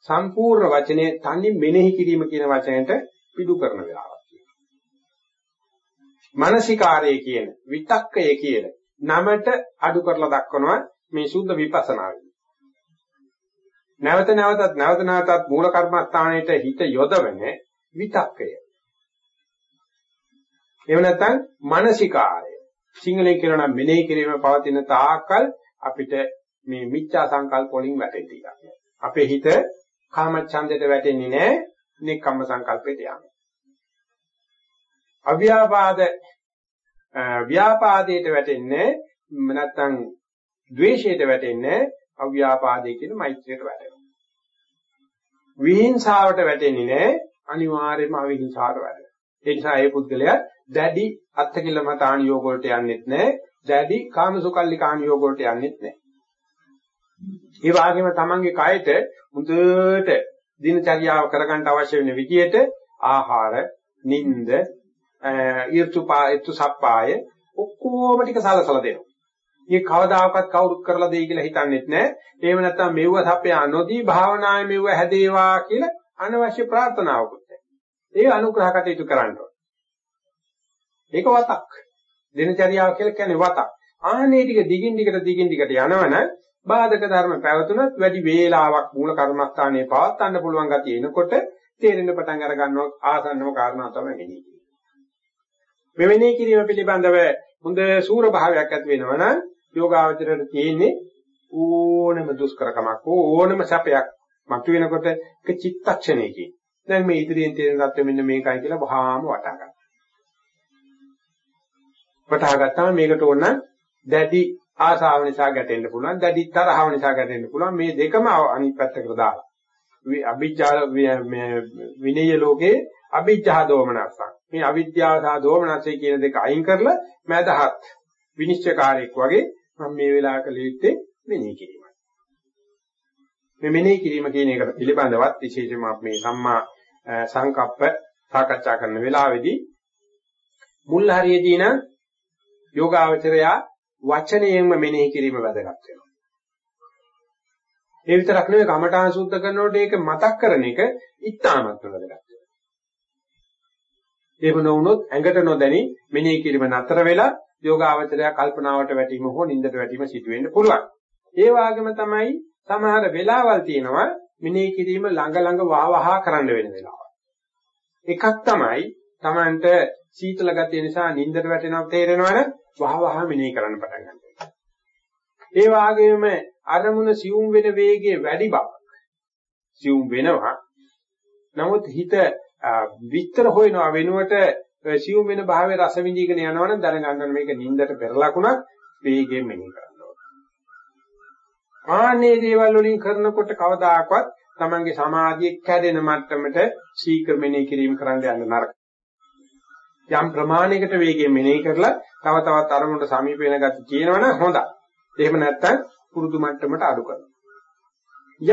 සම්පූර්ණ වචනේ තනි මෙනෙහි කිරීම කියන වචනයට පිටු කරන වෙලාවක් කියනවා. මානසිකාරය කියන විතක්කය කියන නමට අඩු කරලා දක්වනවා මේ සුද්ධ විපස්සනාවේ. නැවත නැවතත් නැවත නැවතත් මූල කර්මස්ථානයේ හිත යොදවන විතක්කය. එහෙම නැත්නම් මානසිකාරය. සිංහලෙන් කියනවා නම් මෙනෙහි කිරීම පවතින තාක්කල් අපිට මේ මිච්ඡා සංකල්ප වලින් වැටෙන්නේ නැහැ. අපේ හිත කාමච්ඡන්දයට වැටෙන්නේ නැහැ. නික්කම්ම සංකල්පයට යනවා. අව්‍යාපාද ව්‍යාපාදයට වැටෙන්නේ නැත්නම් ද්වේෂයට වැටෙන්නේ අව්‍යාපාදයේ කියන මෛත්‍රියට වැටෙනවා. විහිංසාවට වැටෙන්නේ නැහැ අනිවාර්යයෙන්ම අවිහිංසාවට වැටෙනවා. ඒ නිසා ඒ පුද්ගලයා දැඩි අත්කිල මත ආනියෝග වලට යන්නෙත් නැහැ. දැඩි කාමසුකල්ලි කානියෝග වලට යන්නෙත් නැහැ. ඒ වගේම තමන්ගේ කයට මුදට දිනචර්යාව කරගන්න අවශ්‍ය වෙන විදියට ආහාර, නිින්ද, ඊර්තුපා, ඊර්තු සප්පාය ඔක්කොම ටික සලසලා දෙනවා. මේ කවදාකවත් කවුරුත් කරලා දෙයි කියලා හිතන්නෙත් නැහැ. එහෙම නැත්නම් මෙව්ව සපයා නොදී භාවනාවේ මෙව්ව හැදේවා කියලා අනවශ්‍ය ප්‍රාර්ථනාවකුත් නැහැ. ඒ අනුග්‍රහ කටයුතු කරන්න ඕනේ. ඒක වතක්. දිනචරියාව කියලා කියන්නේ වතක්. ආනේ ටික දිගින් දිගට දිගින් දිගට යනවන බාධක ධර්ම පැවතුනත් වැඩි වේලාවක් මූල කර්මස්ථානයේ පවත්වන්න පුළුවන් ගතිය එනකොට තේරෙන්න පටන් අර ගන්නවා ආසන්නම කාරණා තමයි මෙහි. මෙවෙනි කිරීම පිළිබඳව හොඳ සූර භාවයක් ඇති වෙනවනම් යෝගාවචරයට තියෙන්නේ ඕනම දුෂ්කරකමක් ඕනම සැපයක් මතුවෙනකොට එක චිත්තක්ෂණයකින් දැන් මේ ඉදිරියෙන් තියෙන தත්ත්වෙ මෙන්න මේකයි කියලා වහාම වටහා ගන්න. වටහා ගත්තාම මේකට ඕන දැඩි ආසාව නිසා ගැටෙන්න පුළුවන් දැඩි තරහව නිසා ගැටෙන්න පුළුවන් මේ දෙකම අනිත් පැත්තකට දාලා. අභිජ්ජා විනය ලෝකේ අභිජ්ජා දෝමනස්සක්. මේ අවිද්‍යාව සහ දෝමනස්සය කියන දෙක අයින් කරලා මදහත් විනිශ්චයකාරයෙක් වගේ මම මේ වෙලාවක ලියුත්තේ මෙනෙහි කිරීමයි. මේ මෙනෙහි කිරීම කියන එක පිළිබඳවත් විශේෂයෙන්ම මේ සම්මා සංකප්ප සාකච්ඡා කරන වෙලාවේදී මුල් හරියේදී නම් යෝගාවචරයා වචනයෙන්ම මෙනෙහි කිරීම වැදගත් වෙනවා. ඒ විතරක් නෙවෙයි කමඨාන් සුද්ධ කරනකොට ඒක මතක් කරන එක ඉතාමත් වැදගත් වෙනවා. එහෙම නොවුනොත් ඇඟට නොදැනි මෙනෙහි කිරීම නතර වෙලා යෝගාවචරය කල්පනාවට වැටීම හෝ නින්දට වැටීම සිදු වෙන්න පුළුවන්. ඒ වගේම තමයි සමහර වෙලාවල් තියෙනවා මෙනෙහි කිරීම ළඟ ළඟ වාවහා කරන්න වෙන වෙලාවල්. එකක් තමයි Tamanට සීතල ගතිය නිසා නින්දට වැටෙනවා තේරෙනවනේ වහවහ මෙනෙහි කරන්න පටන් ගන්නවා. ඒ වගේම අරමුණ සියුම් වෙන වේගයේ වැඩි බව. සියුම් වෙනවා. නමුත් හිත විතර හොයනවා වෙනුවට සියුම් වෙන භාවයේ රස විඳීගෙන යනවනම් දැනගන්න මේක නින්දට පෙර ලකුණක් වේගයෙන් මෙනෙහි කරන්න ඕනේ. ආන්නේ දේවල් වලින් කරනකොට කවදාකවත් Tamange සමාධිය කැඩෙන මට්ටමට ශීඝ්‍ර මෙනෙහි කිරීම කරන්න යන්න නරක. යම් ප්‍රමාණයකට වේගයෙන් මෙනෙහි කරලා තව තවත් අරමුණට සමීප වෙන ගති තියෙනවනම් හොඳයි. එහෙම නැත්නම් පුරුදු මට්ටමට අඩු කරනවා.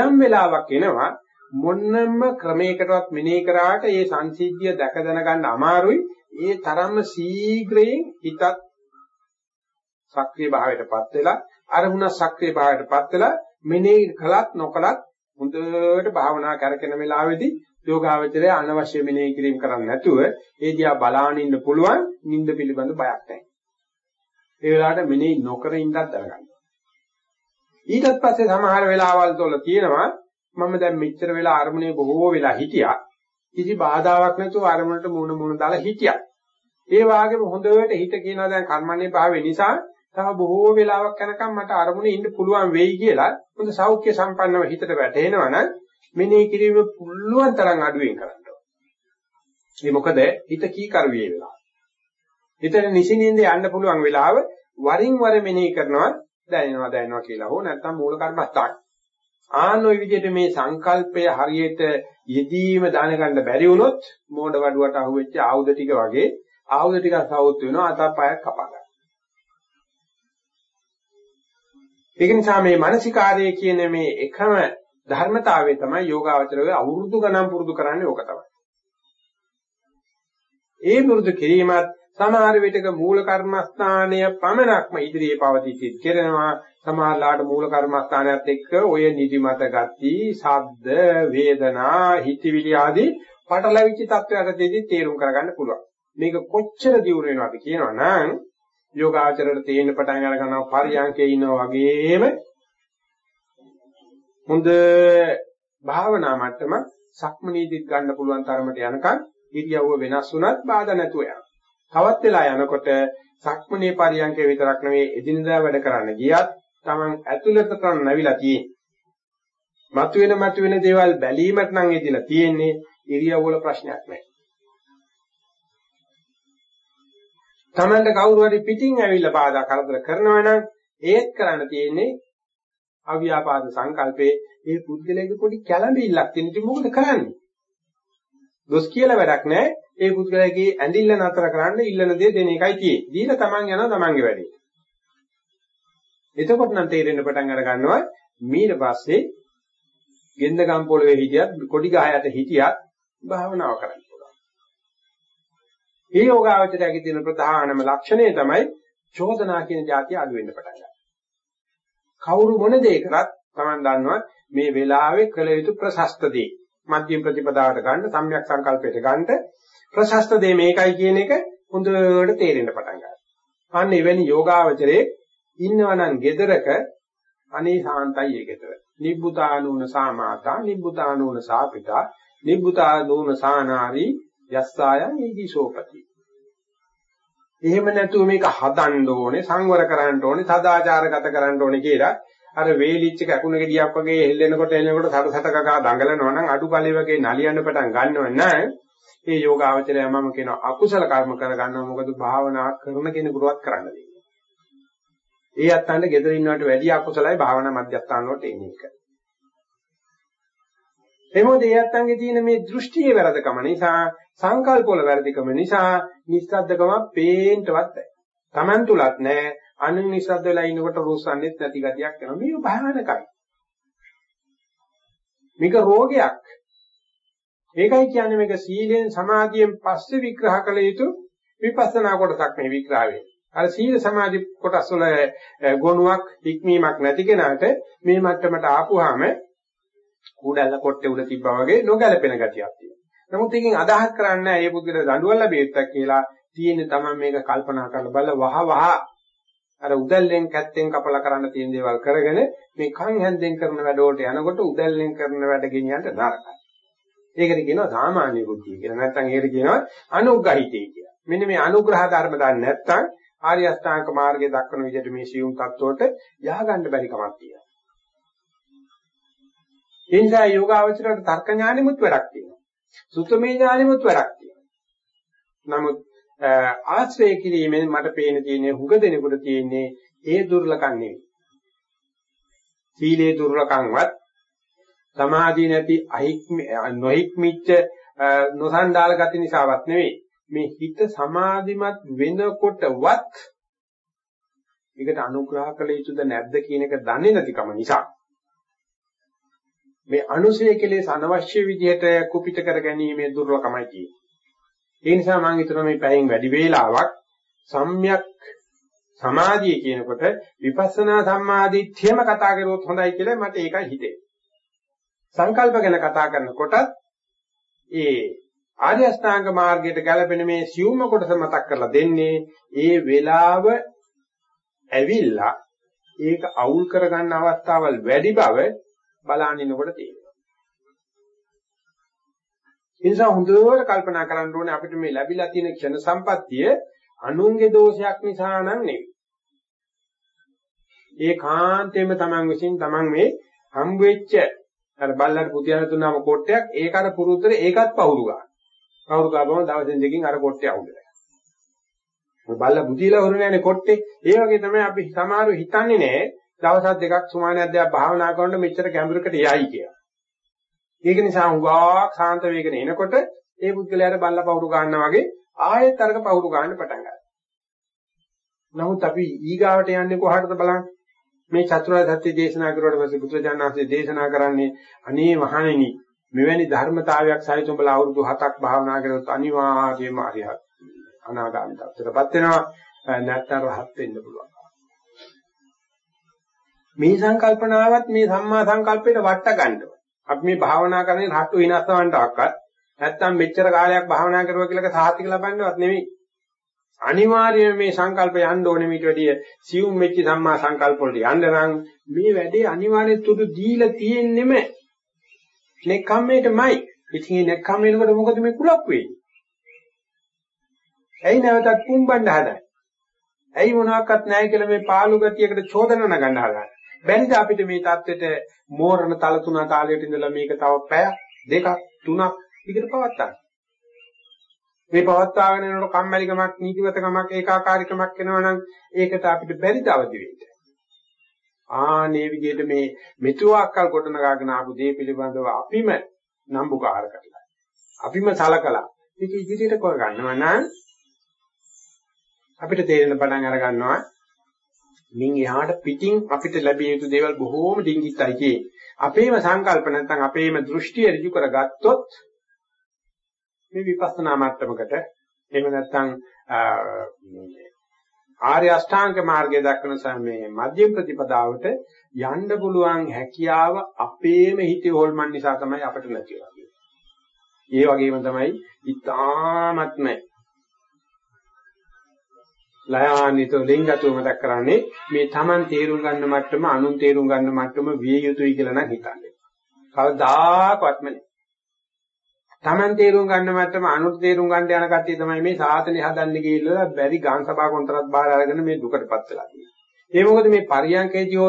යම් වෙලාවක් එනවා මොන්නම ක්‍රමයකටවත් මෙනෙහි කරාට ඒ සංසිද්ධිය දැක දැනගන්න අමාරුයි. ඒ තරම්ම ශීඝ්‍රයෙන් හිතත් සක්‍රීය භාවයටපත් වෙලා අරමුණ සක්‍රීය භාවයටපත් වෙලා මෙනෙහි කළත් නොකළත් හොඳට භාවනා කරගෙන වෙලාවේදී යෝගාවචරය අනවශ්‍ය මෙනෙහි කිරීම කරන්නේ නැතුව ඒ දිහා බලාගෙන ඉන්න පුළුවන් නිින්ද පිළිබඳ බයක් නැහැ. ඒ වෙලාවට මෙනෙහි නොකර ඉඳත් දැනගන්න. ඊටත් පස්සේ සමහර වෙලාවල් වල තියෙනවා මම දැන් මෙච්චර වෙලා අරමුණේ බොහෝ වෙලා හිටියා. කිසි බාධාවක් නැතුව අරමුණට මුණ මුණ දාලා හිටියා. ඒ වගේම හොඳට හිත කියනවා දැන් කර්මන්නේ භාවය නිසා තව බොහෝ වෙලාවක් යනකම් මට අරමුණේ ඉන්න පුළුවන් වෙයි කියලා හොඳ සෞඛ්‍ය සම්පන්නව හිතට වැටෙනවනම් මෙනෙහි කිරීම පුළුවන් තරම් අඩුවෙන් කරන්න ඕනේ. ඒ මොකද හිත කීකරු වේ වෙලා. හිතට නිසින්ින්ද යන්න පුළුවන් වෙලාව වරින් වර මෙනෙහි කරනවා දැනෙනවා දැනෙනවා කියලා හෝ නැත්නම් මූල කර්මස්ථාන. ආන ওই විදිහට මේ සංකල්පය හරියට යෙදීම දැනගන්න බැරි වුණොත් මෝඩ වඩුවට අහුවෙච්ච ආයුධ ටික වගේ ආයුධ ටිකක් සවුත් වෙනවා අතප්පයක් කපා ගන්න. ඒක නිසා මේ මානසිකාරය කියන මේ එකම ධර්මතාවය තමයි යෝගාවචරයේ අවුරුදු ගණන් පුරුදු කරන්නේ ඕක තමයි. ඒ පුරුදු කිරීමත් සමහර විටක මූල කර්මස්ථානය පමණක්ම ඉදිරියේ පවතිති කරනවා සමහරලාට මූල කර්මස්ථානයත් එක්ක ඔය නිදිමත ගති, ශබ්ද, වේදනා, හිතවිලි ආදී පටලවිච්ච තත්ත්වයකදී තේරුම් කරගන්න පුළුවන්. මේක කොච්චර දියුණු වෙනවද කියනවනම් යෝගාචරයට තේින්න පටන් අර ගන්නවා පරියන්කේ ඉන්නවා වගේම හොඳ භාවනා මට්ටම සක්මනීදිත් ගන්න පුළුවන් තරමට යනකම් ඉරියව්ව වෙනස් වුණත් බාධා නැතුව යනවා. තවත් වෙලා යනකොට සක්මනේ පරියන්කේ විතරක් නෙවෙයි එදිනදා වැඩ කරන්න ගියත් Taman ඇතුළත කරන් නැවිලා තියෙන්නේ. මතුවෙන මතුවෙන දේවල් බැලීමට නම් එදිලා තියෙන්නේ ඉරියව් වල ප්‍රශ්නයක් නැහැ. Tamanට කවුරු හරි පිටින් ඇවිල්ලා බාධා කරදර කරනවා නම් ඒත් කරන්න තියෙන්නේ අව්‍යාපාද සංකල්පේ ඒ පුද්ගලයාගේ පොඩි කැළඹිල්ලක් තියෙන ඉතින් මොකද කරන්නේ? දොස් කියලා වැඩක් නැහැ. ඒ පුද්ගලයාගේ ඇඳිල්ල නතර කරන්න ඉල්ලන දේ දෙන එකයි තියෙන්නේ. දීලා Taman යනවා Tamanගේ වැඩේ. එතකොට නම් තේරෙන්න පටන් අර ගන්නවා ඊට පස්සේ ගෙන්ද ගම් පොළවේ හිටියත් කොඩි ගහයට හිටියත් භාවනාව කරන්න පුළුවන්. මේ යෝගාවචරයේ තියෙන ප්‍රධානම ලක්ෂණය තමයි චෝදනා කියන જાතිය අඩු වෙන්න පටන් ගන්නවා. කවුරු මොන දේ කරත් Taman දන්නවා මේ වෙලාවේ කළ යුතු ප්‍රශස්ත දේ. මධ්‍යම ප්‍රතිපදාවට ගන්න, සම්‍යක් සංකල්පයට ගන්න ප්‍රශස්ත දේ මේකයි කියන එක හොඳට තේරෙන්න පටන් ගන්නවා. අන්න එවැනි යෝගාවචරයේ ඉන්නවනම් gedaraක අනේ සාන්තයි ඒ gedara. නිබ්බුතානූන සාමාතා, නිබ්බුතානූන සාපිතා, නිබ්බුතානූන සානාරි යස්සායන් ඊදිසෝපති. එහෙම නැතුව මේක හදන්න ඕනේ, සංවර කරන්න ඕනේ, සදාචාරගත කරන්න ඕනේ කියලා අර වේලිච්ච කැකුණ ගෙඩියක් වගේ හෙල්ලෙනකොට හෙල්ලෙනකොට සටසට කකා දඟලනවා නම් අඩුපලේ වගේ නලියන්න පටන් ගන්නව නම් ඒ යෝගාවචරය මම කියන අකුසල කර්ම කරගන්නවා මොකද භාවනා කරන කෙනෙකුටවත් කරන්න දෙන්නේ. ඒ අත්තන්ට gedara ඉන්නවට වැඩි අකුසලයි භාවනා මධ්‍යස්ථාන වලට එන්නේ එක. එමොද ඒ අත්තන්ගේ තියෙන මේ දෘෂ්ටියේ වැරදකම නිසා සංකල්ප වල වැරදිකම නිසා නිස්සද්දකම පේන්නවත් නැහැ. Taman තුලත් නැහැ. අනුන් නිස්සද්ද වෙලා ඉන්නකොට රෝසන්නේත් නැති ගතියක් වෙනවා. මේක භයානකයි. මේක රෝගයක්. ඒකයි කියන්නේ මේක සීලෙන් සමාධියෙන් පස්සේ විග්‍රහ කළ යුතු විපස්සනා කොටසක් මේ විග්‍රහ වෙන්නේ. අර සීල සමාධි කොටස් වල ගුණයක් හික්මීමක් නැති කෙනාට මේ මට්ටමට ආපුවාම කුඩැල්ල කොට්ටේ උඩ තිබ්බා වගේ නොගැලපෙන ගතියක් තියෙනවා. නමුත් එකකින් අදහස් කරන්නේ මේ පුදුල දඬුවම් ලැබෙත්තක් කියලා තියෙන්නේ තමයි මේක කල්පනා කරලා බල වහ වහ අර උදැල්ලෙන් කැත්තෙන් කපලා කරන්න තියෙන දේවල් කරගෙන මේ කන් හැන්දෙන් කරන වැඩ වලට යනකොට උදැල්ලෙන් කරන වැඩ ගෙනියන්න නරකයි. ඒකට කියනවා සාමාන්‍ය බුද්ධිය කියලා. නැත්නම් ඒකට කියනවා අනුග්‍රහිතය කියලා. මෙන්න මේ අනුග්‍රහ ධර්ම දන්නේ නැත්නම් ආර්ය අෂ්ටාංග මාර්ගයේ දක්වන විදිහට මේ සියුම් තත්ත්වයට යහගන්න බැරි කමක් තියෙනවා. ඒ නිසා යෝගාවචරයට තර්ක ඥානෙමුත් වැඩක් තියෙනවා. සුතමේ ඥානෙමුත් වැඩක් තියෙනවා. නමුත් ආශ්‍රය කිරීමෙන් මට පේන තියෙන්නේ හුඟ දෙනෙකුට තියෙන්නේ ඒ දුර්ලකම් නෙවෙයි. සීලේ දුර්ලකම්වත් සමාධිය නැති අහික්ම නොහික්මිච්ච නොසන්ඩාල ගති නිසාවත් නෙවෙයි. මේ හිත සමාධිමත් වෙනකොටවත් ඒකට අනුග්‍රහ කළ යුතුද නැද්ද කියන එක දන්නේ නැතිකම නිසා මේ අනුසය කෙලෙස් අනවශ්‍ය විදිහට කුපිත කර ගැනීමේ දුර්වලකමයි තියෙන්නේ. ඒ නිසා මම හිතනවා මේ පැයෙන් වැඩි වේලාවක් සම්‍යක් සමාධිය කියනකොට විපස්සනා සම්මාදිට්ඨියම කතා කරුවොත් හොඳයි කියලා මට ඒකයි හිතෙන්නේ. සංකල්ප ගැන කතා කරනකොට ඒ ආර්ය අෂ්ටාංග මාර්ගයට ගැලපෙන මේ සියුම්ම කොටස මතක් කරලා දෙන්නේ ඒ වෙලාව ඇවිල්ලා ඒක අවුල් කරගන්න අවස්ථාවල් වැඩි බව බලනිනකොට තේරෙනවා. ඒ නිසා හොඳට කල්පනා කරන්න ඕනේ අපිට මේ ලැබිලා තියෙන ක්ෂණ සම්පත්තිය අනුන්ගේ දෝෂයක් නිසා නම් නෙවෙයි. ඒ කාන්තේම Taman විසින් Taman මේ හම් වෙච්ච අර බල්ලට පුතියන තුනම කොටයක් ඒක අර පුරුද්දට ඒකත් පවුරු ගන්න. පවුරු ගාපම දවසෙන් දෙකකින් අර කොටේ අවුලයි. ඔය බල්ල බුදිලා හොරු නැනේ කොට්ටේ. ඒ වගේ තමයි අපි සමහරව හිතන්නේ නෑ දවස් දෙකක් සුමානයක් දෙයක් භාවනා කරනකොට මෙච්චර ගැඹුරකට යයි කියලා. ඒක නිසා හුඟක් සාන්ත වේගන එනකොට ඒ පුද්ගලයාට බල්ල පවුරු ගන්නවා වගේ ආයෙත් අරක පහුරු ගන්න පටන් ගන්නවා. නමුත් අපි ඊගාවට යන්නේ කොහාටද බලන්න? මේ චතුරාර්ය සත්‍ය දේශනා කරුවට පස්සේ බුදුජානනාංශයේ දේශනා කරන්නේ අනේ මහණෙනි මෙවැනි ධර්මතාවයක් සහිත උඹලා අවුරුදු 7ක් භාවනා කරොත් අනිවාර්යයෙන්ම අරිහත් අනාගාමී තත්ත්වයටපත් වෙනවා නැත්නම් රහත් වෙන්න පුළුවන්. මේ සංකල්පනාවත් මේ සම්මා සංකල්පයට වට ගන්නවා. අපි මේ භාවනා කරන්නේ රහතු විනාශවන්ටවත් නැත්නම් මෙච්චර කාලයක් භාවනා කරුවා කියලා සාහිතික ලබන්නවත් නෙවෙයි. අනිවාර්යයෙන් මේ සංකල්ප යන්න ඕනේ මීට වැඩිය සියුම් වෙච්ච සම්මා සංකල්ප වලට යන්න නම් මේ වැඩේ අනිවාර්යෙන් තුඩු දීලා තියෙන්නෙම නෙක්ඛම්මේටමයි. ඉතින් මේ නෙක්ඛම්මේනකොට මොකද මේ කුලප් වෙන්නේ? ඇයි නැවතත් පුම්බන්න හදන්නේ? ඇයි මොනවාක්වත් නැහැ කියලා මේ පාළු ගතියකට චෝදන නගන්න හදන්නේ? බැරිද අපිට මේ தත්වෙට මෝරණ තල තුන තාලයට ඉඳලා මේක තව පැය දෙකක් තුනක් විතර පවත්තා. මේ පවත්වාගෙන යනකොට කම්මැලිකමක් නීතිගතකමක් ඒකාකාරීකමක් එනවා නම් ඒකට අපිට බැරිද අවදි වෙන්න. ආනේ විදිහට මේ මෙතුආකල් ගොඩනගාගෙන ආපු දේ පිළිබඳව අපිම නම්බුකාර කරලා. අපිම සලකලා මේක ඉදිරියට කරගන්නවා නම් අපිට තේරෙන පටන් අර ගන්නවා මින් එහාට පිටින් අපිට ලැබිය යුතු දේවල් බොහෝම ඩිංගිත්යි කියේ. අපේම සංකල්ප නැත්නම් අපේම දෘෂ්ටිය ඍජු කරගත්තොත් මේ විපස්සනා මට්ටමකට එහෙම නැත්නම් ආර්ය අෂ්ටාංග මාර්ගය දක්වන සමේ මධ්‍යම ප්‍රතිපදාවට යන්න පුළුවන් හැකියාව අපේම හිතේ හොල්මන් නිසා තමයි අපිට නැති වෙන්නේ. ඒ වගේම තමයි ඊ타ත්ම ලයානිතෝ ලිංගතෝ මතක් කරන්නේ මේ Taman තේරුම් ගන්න මට්ටම අනුන් තේරුම් ගන්න මට්ටම විය යුතුයි කියලා නම් හිතන්නේ. කවදාකවත්ම නෑ. Taman තේරුම් ගන්න මට්ටම අනුන් තේරුම් ගන්න යන කට්ටිය තමයි මේ සාසනේ හදන්නේ කියලා බැරි ගාන් සභා කොන්තරත් බාර අරගෙන මේ දුකටපත් වෙලා තියෙන්නේ. ඒ මොකද මේ පරියන්කේදී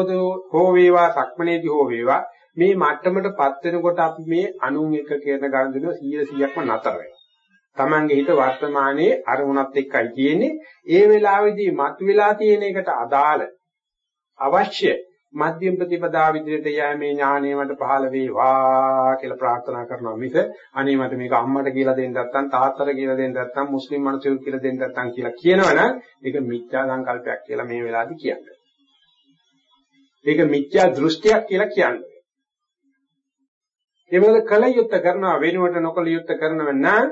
හෝ වේවා සක්මනේදී හෝ වේවා මේ මට්ටමටපත් වෙනකොට අපි මේ අනුන් එක කියන ගණන් දෙනවා 100 100ක්ම නතර වෙනවා. Tamange හිත වර්තමානයේ අරමුණත් එක්කයි තියෙන්නේ. ඒ වෙලාවේදී මතුවලා තියෙන එකට අදාළ අවශ්‍ය මධ්‍යම ප්‍රතිපදා විදිහට යෑමේ ඥාණය මට පහළ වේවා කියලා ප්‍රාර්ථනා කරනවා මිස අනේ මට මේක අම්මට කියලා දෙන්න නැත්නම් තාත්තට කියලා දෙන්න නැත්නම් මුස්ලිම් මිනිසෙකුට කියලා දෙන්න නැත්නම් කියලා කියනවනම් ඒක මිත්‍යා සංකල්පයක් කියලා මේ වෙලාවේදී කියන්නේ. ඒක මිත්‍යා දෘෂ්ටියක් කියලා කියන්නේ. ඒ මොකද කල යුත්ත කරනවා වෙනුවට නොකල යුත්ත කරනව නම්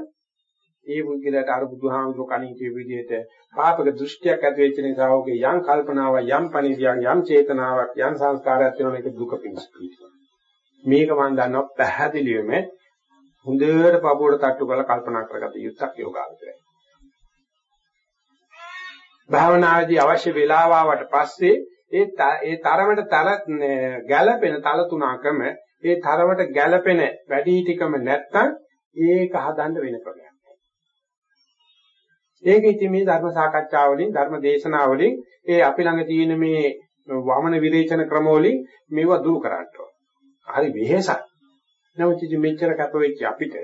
ඒ පුද්ගලයාට අර බුදුහාමුදුරු කණින් කියපු විදිහට පාපක දෘෂ්ටියක් ඇති වෙච්ච නිසා ඔහුගේ යම් කල්පනාවක් යම් පණිවිඩයක් යම් චේතනාවක් යම් සංස්කාරයක් තියෙනවා ඒක දුක පිණිස මේක මම දන්නවා පැහැදිලිවම හොඳට පපුවට තට්ටු කරලා කල්පනා කරගත යුත්තක් යෝගාවචරය. භාවනාවේදී අවශ්‍ය වේලාව ආවට පස්සේ ඒ ඒ තරමට තල ගැළපෙන තල තුනකම ඒ තරමට ගැළපෙන වැඩි ටිකම නැත්තම් ඒක හදන්න වෙන ක්‍රමයක්. ඒක ඉතින් මේ ධර්ම සාකච්ඡා වලින් ධර්ම දේශනා වලින් ඒ අපි ළඟ තියෙන මේ වමන විරේචන ක්‍රම වලින් මේවා දුරු කරන්න ඕන. හරි වෙහෙසක්. නමුත් ඉතින් මෙච්චර කැප වෙච්ච අපිට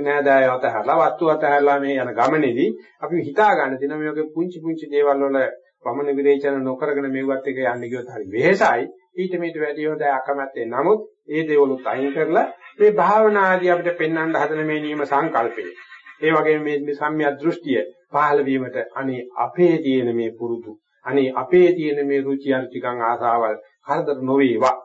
නෑදෑය අතහැරලා වස්තු අතහැරලා මේ යන ගමනේදී අපි හිතා ගන්න දින මේ වගේ පුංචි පුංචි දේවල් වල වමන විරේචන නොකරගෙන මෙව්වත් එක යන්න ගියොත් හරි වෙහෙසයි. ඊට මේට වැඩි හොඳ අකමැත්තේ. නමුත් ඒ දේවලුත් අයින් කරලා මේ භාවනා ආදී අපිට පෙන්වන්න හදන මේ නියම සංකල්පේ ඒ වගේම මේ සම්මිය දෘෂ්ටිය පහළ වීමට අනේ අපේ තියෙන මේ පුරුදු අනේ අපේ තියෙන මේ රුචි අරුචිකම් ආසාවල් හරදර නොවේවා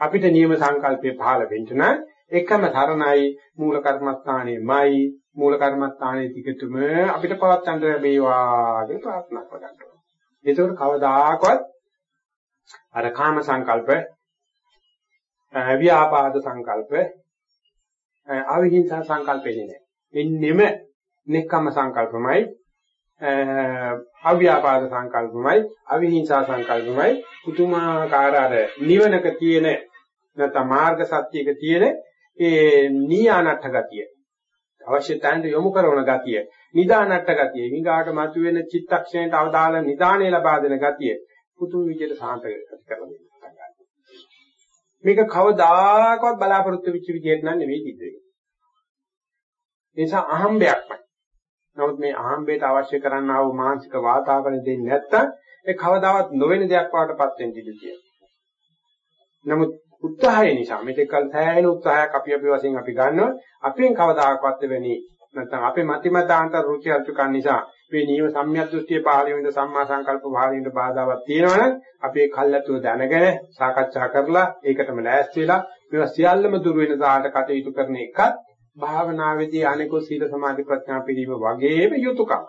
අපිට නියම සංකල්පේ පහළ වෙන්න නම් එකම තරණයි මූල කර්මස්ථානයේමයි මූල කර්මස්ථානයේ ටිකටම අපිට පවත්තන්න ලැබේවා කියලා ප්‍රාර්ථනා කරගන්නවා. ඒකෝර කවදාකවත් අර කාම සංකල්ප ව්‍යාපාද සංකල්ප අවිහිංසා සංකල්පෙන්නේ නැහැ. එන්නෙම නෙක්ඛම්ම සංකල්පමයි. අව්‍යාපාද සංකල්පමයි අවිහිංසා සංකල්පමයි. පුතුමාකාර අර නිවනක තියෙන නැත්නම් මාර්ග සත්‍යයක තියෙන ඒ නීයානට්ඨ ගතිය. අවශ්‍ය තැනට යොමු කරන ගතිය. නිදානට්ඨ ගතිය. ඊගාට මතුවෙන චිත්තක්ෂණයට අවදාළ නිදාණය ලබා දෙන ගතිය. පුතුම විදියට සාන්ත කරලා දෙන්න. මේක කවදාකවත් බලාපොරොත්තු වෙච්ච විදිහට නම් නෙවෙයි සිද්ධ වෙන්නේ. ඒ නිසා අහම්බයක්මයි. නමුත් මේ අහම්බයට අවශ්‍ය කරන්නා වූ මානසික වාතාවරණය දෙන්නේ නැත්තම් ඒ කවදාවත් නොවන දෙයක් වඩටපත් වෙන්න ඉඩ තියෙනවා. නමුත් උත්සාහය නිසා මේක කල් සෑහෙන උත්සාහයක් අපි අපි වශයෙන් අපි ගන්නවා අපෙන් කවදාකවත් වෙන්නේ නැත්නම් අපේ මතිමතාන්තර රුචි අරුචිකන් නිසා මේ නීව සම්‍යක් දෘෂ්ටියේ පහළ වෙන සම්මා සංකල්ප පහළ වෙන බාධාවක් තියෙනවනම් අපි ඒ කල්ැතුව දැනගෙන සාකච්ඡා කරලා ඒකටම ලෑස්ති වෙලා මේවා සියල්ලම දුර වෙන දාට කටයුතු කරන එකත් භාවනාවේදී අනිකෝ සීල සමාධි ප්‍රඥා පිළිව වගේම යුතුයකම්.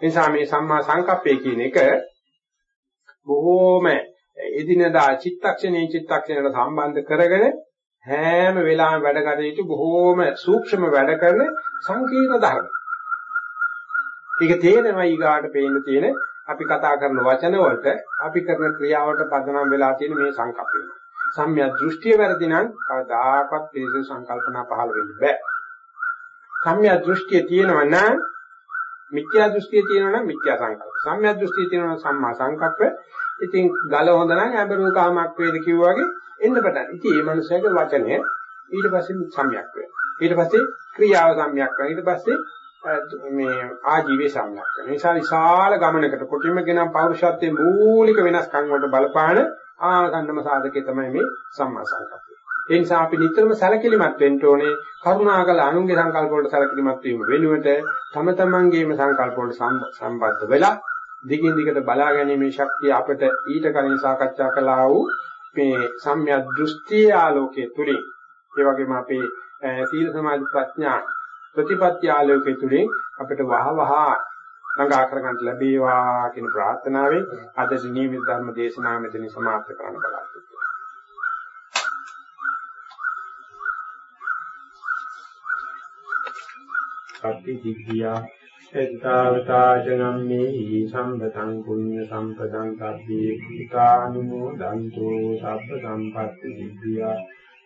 එනිසා මේ සම්මා සංකප්පය කියන එක බොහෝම එදිනදා චිත්තක්ෂණේ චිත්තක්ෂණයට සම්බන්ධ කරගෙන හැම වෙලාවෙම වැඩ කටයුතු බොහෝම සූක්ෂම වැඩ කරන සංකීර්ණ ධර්ම. ඒක තේරෙනවා ඊගාට පේන්න තියෙන අපි කතා කරන වචන වලට අපි කරන ක්‍රියාවට පදනම් වෙලා තියෙන මේ සංකප්පය. සම්‍යක් දෘෂ්ටිය වැරදි නම් කවදාකවත් පිළිසු සංකල්පනා පහළ වෙන්න බෑ. සම්‍යක් දෘෂ්ටිය තියෙනවා නම් මිත්‍යා දෘෂ්ටිය තියෙනවා නම් මිත්‍යා සංකල්ප. සම්‍යක් දෘෂ්ටිය තියෙනවා නම් සම්මා සංකල්ප. ඉතින් ගල හොඳ නම් ඇඹරූ කාමක් වේද කිව්වා වගේ එන්න පටන්. ඉතින් මේ මනුස්සයාගේ වචනය ඊට පස්සේ සම්‍යක් වෙනවා. ඊට පස්සේ ක්‍රියාව සම්‍යක් වෙනවා. ඊට පස්සේ මේ ආජීවයේ සම්‍යක් වෙනවා. නිසා විශාල ගමනකට කොටිම ගෙන පෞරුෂත්වයේ මූලික වෙනස්කම් වලට බලපාන ආගන්නම සාධකේ තමයි මේ සම්මා සංකප්පය. ඒ නිසා අපි නිතරම සැලකිලිමත් වෙන්න ඕනේ කරුණාකල අනුන්ගේ සංකල්ප වලට සැලකිලිමත් වීම වෙනුවට තම තමන්ගේම සංකල්ප වලට සම්බන්ධ වෙලා දිගින් දිගට බලා ගැනීමේ ශක්තිය අපිට ඊට කලින් සාකච්ඡා කළා වූ මේ සම්‍යක් දෘෂ්ටියේ ආලෝකයේ තුලින්. ඒ වගේම අපේ සීල සමාධි ප්‍රඥා ප්‍රතිපත්ති ආලෝකයේ තුලින් අපිට වහවහ ළඟා කරගන්න ලැබේවා කියන ප්‍රාර්ථනාවෙන් අද නියමිත ධර්ම දේශනාව මෙතන සමාප්ත කරන්න බලාපොරොත්තු සත්‍ය දිග්ගියා එක්තාවතාජනම්මේ සම්බතං කුඤ්ඤ සම්පදං කබ්බේ කුතානුමෝදන්තු සබ්බ සම්පත්ති සිද්ධියා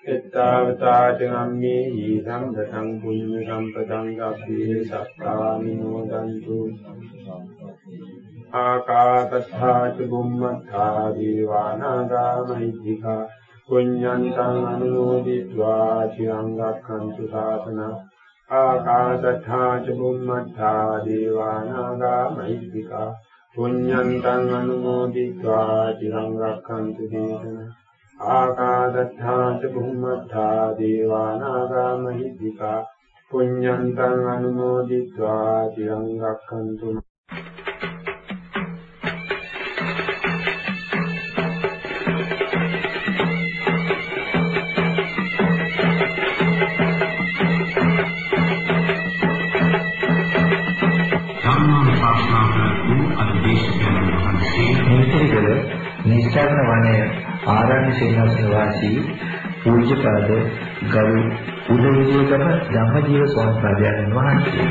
එක්තාවතාජනම්මේ සම්බතං කුඤ්ඤ සම්පදං කබ්බේ සත්තානුමෝදන්තු ආකාශත්තා ච බුම්මත්තා දීවානාගා මහිත්‍තිකා කුඤ්ඤන්තං අනුමෝදිत्वा චිරංගක්ඛන්තු සාසනං ආකාශත්තා චුම්මත්තා දේවානාගා මහිද්దికා පුඤ්ඤන්තං අනුමෝදිत्वा චිරං රක්ඛන්තු දේශන ආකාශත්තා චුම්මත්තා දේවානාගා මහිද්దికා පුඤ්ඤන්තං අනුමෝදිत्वा චිරං රක්ඛන්තු නිස්සරණ වනය ආරණ්‍ය සේනාසන වාසී පූජ්‍යපද ගරු උදවිදේකම ධම්මජීව ස්වාමීන් වහන්සේ.